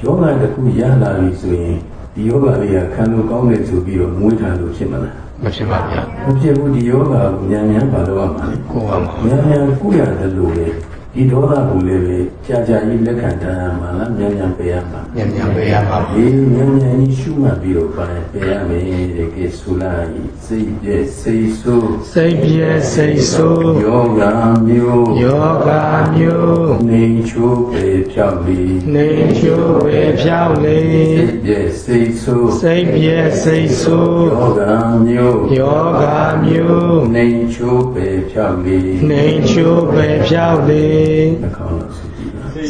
Speaker 1: ယောဂတစ်ခုရလာပြီဆိုရင်ဒီယောဂလေးကခံလို့ကောင်းတယ်ဆိုပြီးတော့မွေးထားလို့ဖြစ်မလား
Speaker 2: မဖြစ်ပါဗျာ
Speaker 1: မဖြစ်ဘူးဒီယောဂကိုဉာဏ်ဉာဏ်ပါတော့မှာလေ
Speaker 2: ကိုယ်ပါမှာ
Speaker 1: ဉာဏ်ဉာဏ်ကုရတယ်လို့လေ ဒီဒေါသကိုလည်းပဲကြာကြာကြီးလက်ခံထားရမှာလားဉာဏ်ဉာဏ်ပယ်ရမှာလား
Speaker 2: ညံ့ညံ့ပယ်ရမှာပါ
Speaker 1: ဒီဉာဏ်ဉာဏ်ကြီးရှုမှတ်ပြီးတော့ပါတယ်ပယ်ရမယ်တဲ့ကဲဆူလိုက်စိတ်ပြည့်စိတ်ဆိုး
Speaker 2: စိတ်ပြည့်စိတ်ဆိုး
Speaker 1: ယောဂမျိုး
Speaker 2: ယောဂမျိုး
Speaker 1: နေချိုးပေဖြောက်ပြီး
Speaker 2: နေချိုးဝေဖြောင်းလေ
Speaker 1: စိတ်ပြည့်စိတ်ဆိုး
Speaker 2: စိတ်ပြည့်စိတ်ဆိုး
Speaker 1: ယောဂမျိုး
Speaker 2: ယောဂမျိုး
Speaker 1: နေချိုးပေဖြောက်ပြီး
Speaker 2: နေချိုးဝေဖြောင်းလေ
Speaker 1: နှာခေါင်းလို့ဆိုကြည့်ပါ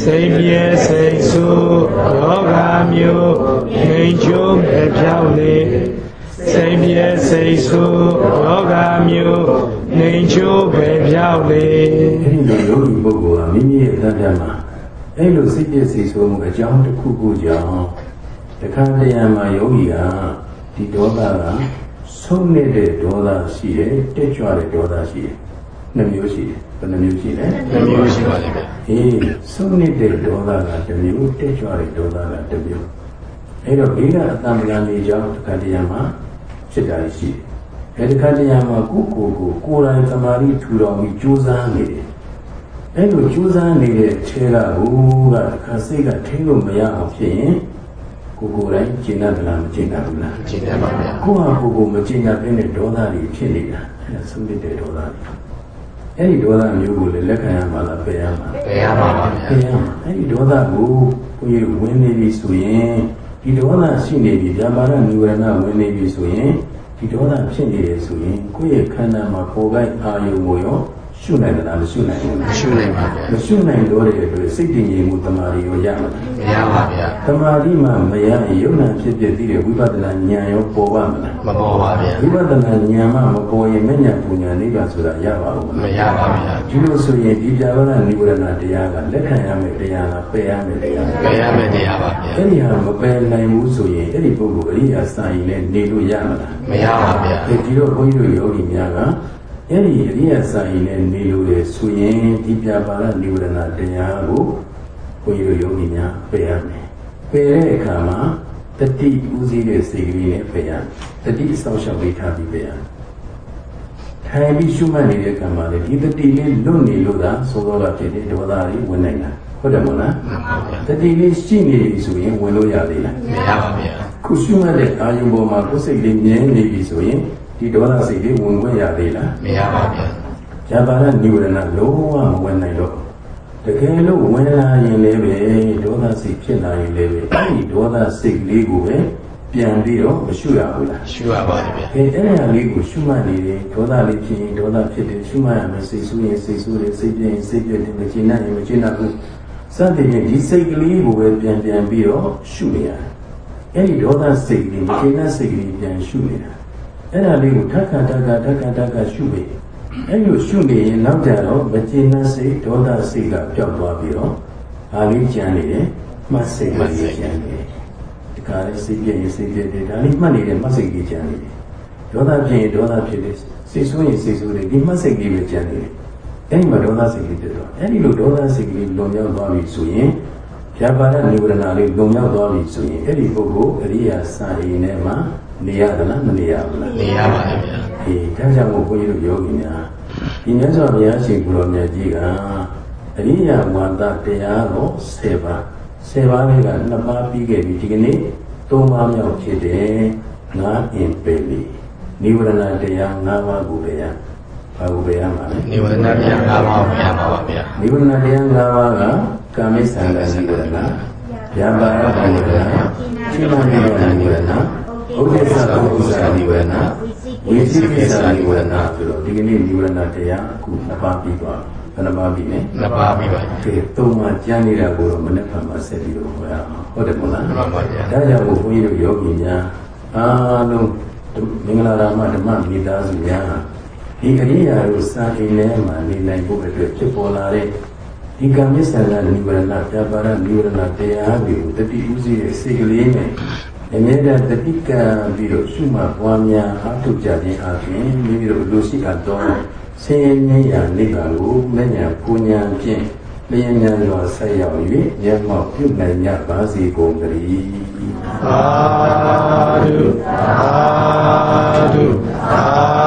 Speaker 2: စိတ်ပြည့်စိတ်ဆိုးယောဂမျိုးနေချိုးဝေဖြောင်းလေစိတ်ပြည့်စိတ်ဆိုးယောဂမျိုးနေချိုးဝေဖြောင်းလေ
Speaker 1: အဲ့ဒီလိုယောဂီပုဂ္ဂိုလ်ဟာမိမိရဲ့သတ္တမှာအဲ့လိုစိတ်ပြည့်စိတ်ဆိုးမှုအကြောင်းတစ်ခုခုကြောင့်တခါတရံမှာယောဂီကဒီဒေါသကဆုံးနေတဲ့ဒေါသရှိတယ်တက်ကြွတဲ့ဒေါသရှိတယ် နှစ်မျိုးရှိတယ်ဘယ်နှမျိုးရှိလဲ
Speaker 2: နှမျိုးရှိပါလိမ့်မယ်
Speaker 1: အေးဆုံးနေတဲ့ဒေါသကတစ်မျိုးတက်ကြွတဲ့ဒေါသကတစ်မျိုးအဲ့တော့ဒီကအတ္တမဂန်လေးကြောင့်တခါတရံမှာဖြစ်တာရှိတယ်အဲ့ဒီခါတရံမှာကိုယ့်ကိုယ်ကိုကိုယ်တိုင်သမာဓိထူထောင်ပြီးကြိုးစားနေတယ်အဲ့လိုကြိုးစားနေတဲ့ခြေကဟိုကအခါစိတ်ကထိလို့မရအောင်ဖြစ်ရင်ကိုယ်ကိုယ်တိုင်ကျင့်တတ်လားမကျင့်တတ်ဘူးလား
Speaker 2: ကျင့်တယ်ပါဗျာ
Speaker 1: ကိုယ့်ဟာကိုယ်ကိုမကျင့်တတ်တဲ့ဒေါသတွေဖြစ်နေတာအဲ့ဒါဆုံးတဲ့ဒေါသတွေ အဲ့ဒီဒေါသမျိုးကိုလည်းလက်ခံရမှာလားပယ်ရမှာ
Speaker 2: ပယ်ရမှာပါဗျာ
Speaker 1: ပယ်ရမှာအဲ့ဒီဒေါသကိုကိုယ်ရဝင်နေပြီဆိုရင်ဒီဒေါသရှိနေပြီဗျာပါဒနိဝရဏဝင်နေပြီဆိုရင်ဒီဒေါသဖြစ်နေတယ်ဆိုရင်ကိုယ့်ရဲ့ခန္ဓာမှာပေါ်ကိုယ်အာယုံကိုရော ရှုနိုင်တယ်လားမရှုနိုင်ဘူးလား
Speaker 2: ရှုနိုင်ပါဗျာ
Speaker 1: မရှုနိုင်တော့တဲ့အတွက်စိတ်တည်ငြိမ်မှုတမာရီရောရမှာ
Speaker 2: မရပါဗျာ
Speaker 1: တမာရီမှမရရင်ယုံနာဖြစ်ဖြစ်သိတဲ့ဝိပဿနာဉာဏ်ရောပေါ်ပါမလား
Speaker 2: မပေါ်ပါဗျာ
Speaker 1: ဝိပဿနာဉာဏ်မှမပေါ်ရင်မဉဏ်ပူဉာဏ်နိဗ္ဗာန်ဆိုတာရပါဘူးမ
Speaker 2: မ
Speaker 1: လား
Speaker 2: ရပါဗျာ
Speaker 1: ဒီလိုဆိုရင်ဒီပြဘာနာနိဗ္ဗာန်တရားကလက်ခံရမယ်တရားလားပယ်ရမယ်တရားလား
Speaker 2: ပယ်ရမယ်တရားပါဗျာ
Speaker 1: အဲ့ဒီဟာမပယ်နိုင်ဘူးဆိုရင်အဲ့ဒီပုဂ္ဂိုလ်အရိယာစာရင်လည်းနေလို့ရမှာလား
Speaker 2: မရပါဗျာ
Speaker 1: ဒီတော့ဘုန်းကြီးတို့ယောဂီများက အဲ့ဒီအရိယာစာရင်နဲ့နေလို့လေဆိုရင်ဒီပြပါရနိဝရဏတရားကိုဘုန်းကြီးတို့ယောဂီများပယ်ရမယ်။ပယ်တဲ့အခါမှာတတိဥစည်းတဲ့စိတ်ကလေးနဲ့ပယ်ရမယ်။တတိအဆောင်ရှောက်လေးထားပြီးပယ်ရမယ်။ထိုင်ပြီးရှုမှတ်နေတဲ့အခါမှာလေဒီတတိလေးလွတ်နေလို့သာသိုးသောကဖြစ်တဲ့ဒေဝသားတွေဝင်နိုင်တာဟုတ်တယ်မဟုတ်လား
Speaker 2: မှန်ပါဗျာ။
Speaker 1: တတိလေးရှိနေပြီဆိုရင်ဝင်လို့ရသေးလား
Speaker 2: မရပါဗျာ။
Speaker 1: ခုရှုမှတ်တဲ့အာယုံပေါ်မှာကိုယ်စိတ်လေးမြဲနေပြီဆိုရင် ဒီဒေါသစိတ်လေးဝင်ခွင့်ရသေးလား
Speaker 2: မရပါဗျာ။
Speaker 1: ဇာပါရနိဝရဏလုံးဝမဝင်နိုင်တော့ဘူးတကယ်လို့ဝင်လာရင်လည်းပဲဒေါသစိတ်ဖြစ်လာရင်လည်းပဲအဲဒီဒေါသစိတ်လေးကိုပဲပြန်ပြီးတော့မရှုရဘူးလား
Speaker 2: ရှုရပါတယ်ဗျာ။
Speaker 1: အဲအဲ့ဒါလေးကိုရှုမှတ်နေတယ်ဒေါသလေးဖြစ်ရင်ဒေါသဖြစ်တယ်ရှုမှတ်ရမယ်စိတ်ဆိုးရင်စိတ်ဆိုးတယ်စိတ်ပြင်းရင်စိတ်ပြင်းတယ်မကျေနပ်ရင်မကျေနပ်ဘူးစသဖြင့်ဒီစိတ်ကလေးကိုပဲပြန်ပြန်ပြီးတော့ရှုနေရတယ်။အဲ့ဒီဒေါသစိတ်ကလေးမကျေနပ်စိတ်ကလေးပြန်ရှုနေတာ။ အဲ့ဒါလေးကိုထပ်ခါထပ်ခါထပ်ခါထပ်ခါရှုပြီးအဲ့လိုရှုနေရင်နောက်ကြတော့မကျေနပ်စိတ်ဒေါသစိတ်ကပျောက်သွားပြီးတော့ဒါလေးကြံနေတယ်မှတ်စိတ်ကလေးကြံနေတယ်ဒီကနေ့စိတ်ပြည့်ရင်စိတ်ပြည့်တယ်ဒါလေးမှတ်နေတဲ့မှတ်စိတ်ကြီးကြံနေတယ်ဒေါသဖြစ်ရင်ဒေါသဖြစ်တယ်စိတ်ဆိုးရင်စိတ်ဆိုးတယ်ဒီမှတ်စိတ်ကြီးပဲကြံနေတယ်အဲ့ဒီမှာဒေါသစိတ်ကြီးဖြစ်တော့အဲ့ဒီလိုဒေါသစိတ်ကြီးလွန်မြောက်သွားပြီဆိုရင်ဖြာပါတဲ့နိဗ္ဗာန်လေးလွန်မြောက်သွားပြီဆိုရင်အဲ့ဒီပုဂ္ဂိုလ်အရိယာစာရင်းထဲမှာ နေရသလားမနေရဘူးလား
Speaker 2: နေရပါတယ်ဗျာ
Speaker 1: အေးဒါကြောင့်မို့ဘုန်းကြီးတို့ယောဂီများဒီမြတ်စွာဘုရားရှင်ကိုရောမြတ်ကြီးကအရိယာဝါဒတရားတော်7ပါး7ပါးလေးက2ပါးပြီးခဲ့ပြီဒီကနေ့3ပါးမြောက်ဖြစ်တယ်ငါအင်ပေလီနိဝရဏတရား5ပါးကိုပဲရဘာကိုပဲရမှာလဲ
Speaker 2: နေဝရဏတရား၅ပါးကိုရပါပါဗျာ
Speaker 1: နိဝရဏတရား5ပါးကကာမိသံဃာနိဝရဏဗျာပါရနိဝရဏချိမနိဝရဏ နိဝရဏဥဒိစ္စကုသနိဝရဏဝိသိကိစ္စနိဝရဏဆိုတော့ဒီကနေ့နိဝရဏတရားအခုနှစ်ပါးပြီးသွားဘယ်နှပါးပြီးလဲ
Speaker 2: နှစ်ပါးပြီးပါဗျာ
Speaker 1: ကဲသုံးပါးကျမ်းနေတာကိုတော့မနေ့ကမှဆက်ပြီးတော့ဟောရအောင်ဟုတ်တယ်မဟုတ်လား
Speaker 2: မှန်ပါဗျာ
Speaker 1: ဒါကြောင့်မို့ဘုန်းကြီးတို့ယောဂီများအားလုံးမင်္ဂလာရာမဓမ္မမိသားစုများဒီအရိယာတို့စာအိမ်ထဲမှာနေနိုင်ဖို့အတွက်ဖြစ်ပေါ်လာတဲ့ဒီကံမစ္ဆန္ဒနိဝရဏပြပါရနိဝရဏတရားတွေကိုတတိဥစည်းရဲ့စိတ်ကလေးနဲ့ အမြဲတမ်းတတိကံပြီးတော့ရှုမှတ်ပွားများအားထုတ်ကြခြင်းအပြင်မိမိတို့လူရှိအပ်သောဆင်းရဲငြိမ်းရာနိဗ္ဗာန်ကိုမဉ္ဇဉ်ပူညာဖြင့်လျင်မြန်စွာဆက်ရောက်၍မျက်မှောက်ပြုနိုင်ကြပါစေကုန်သတည်း
Speaker 2: သာဓုသာဓုသာ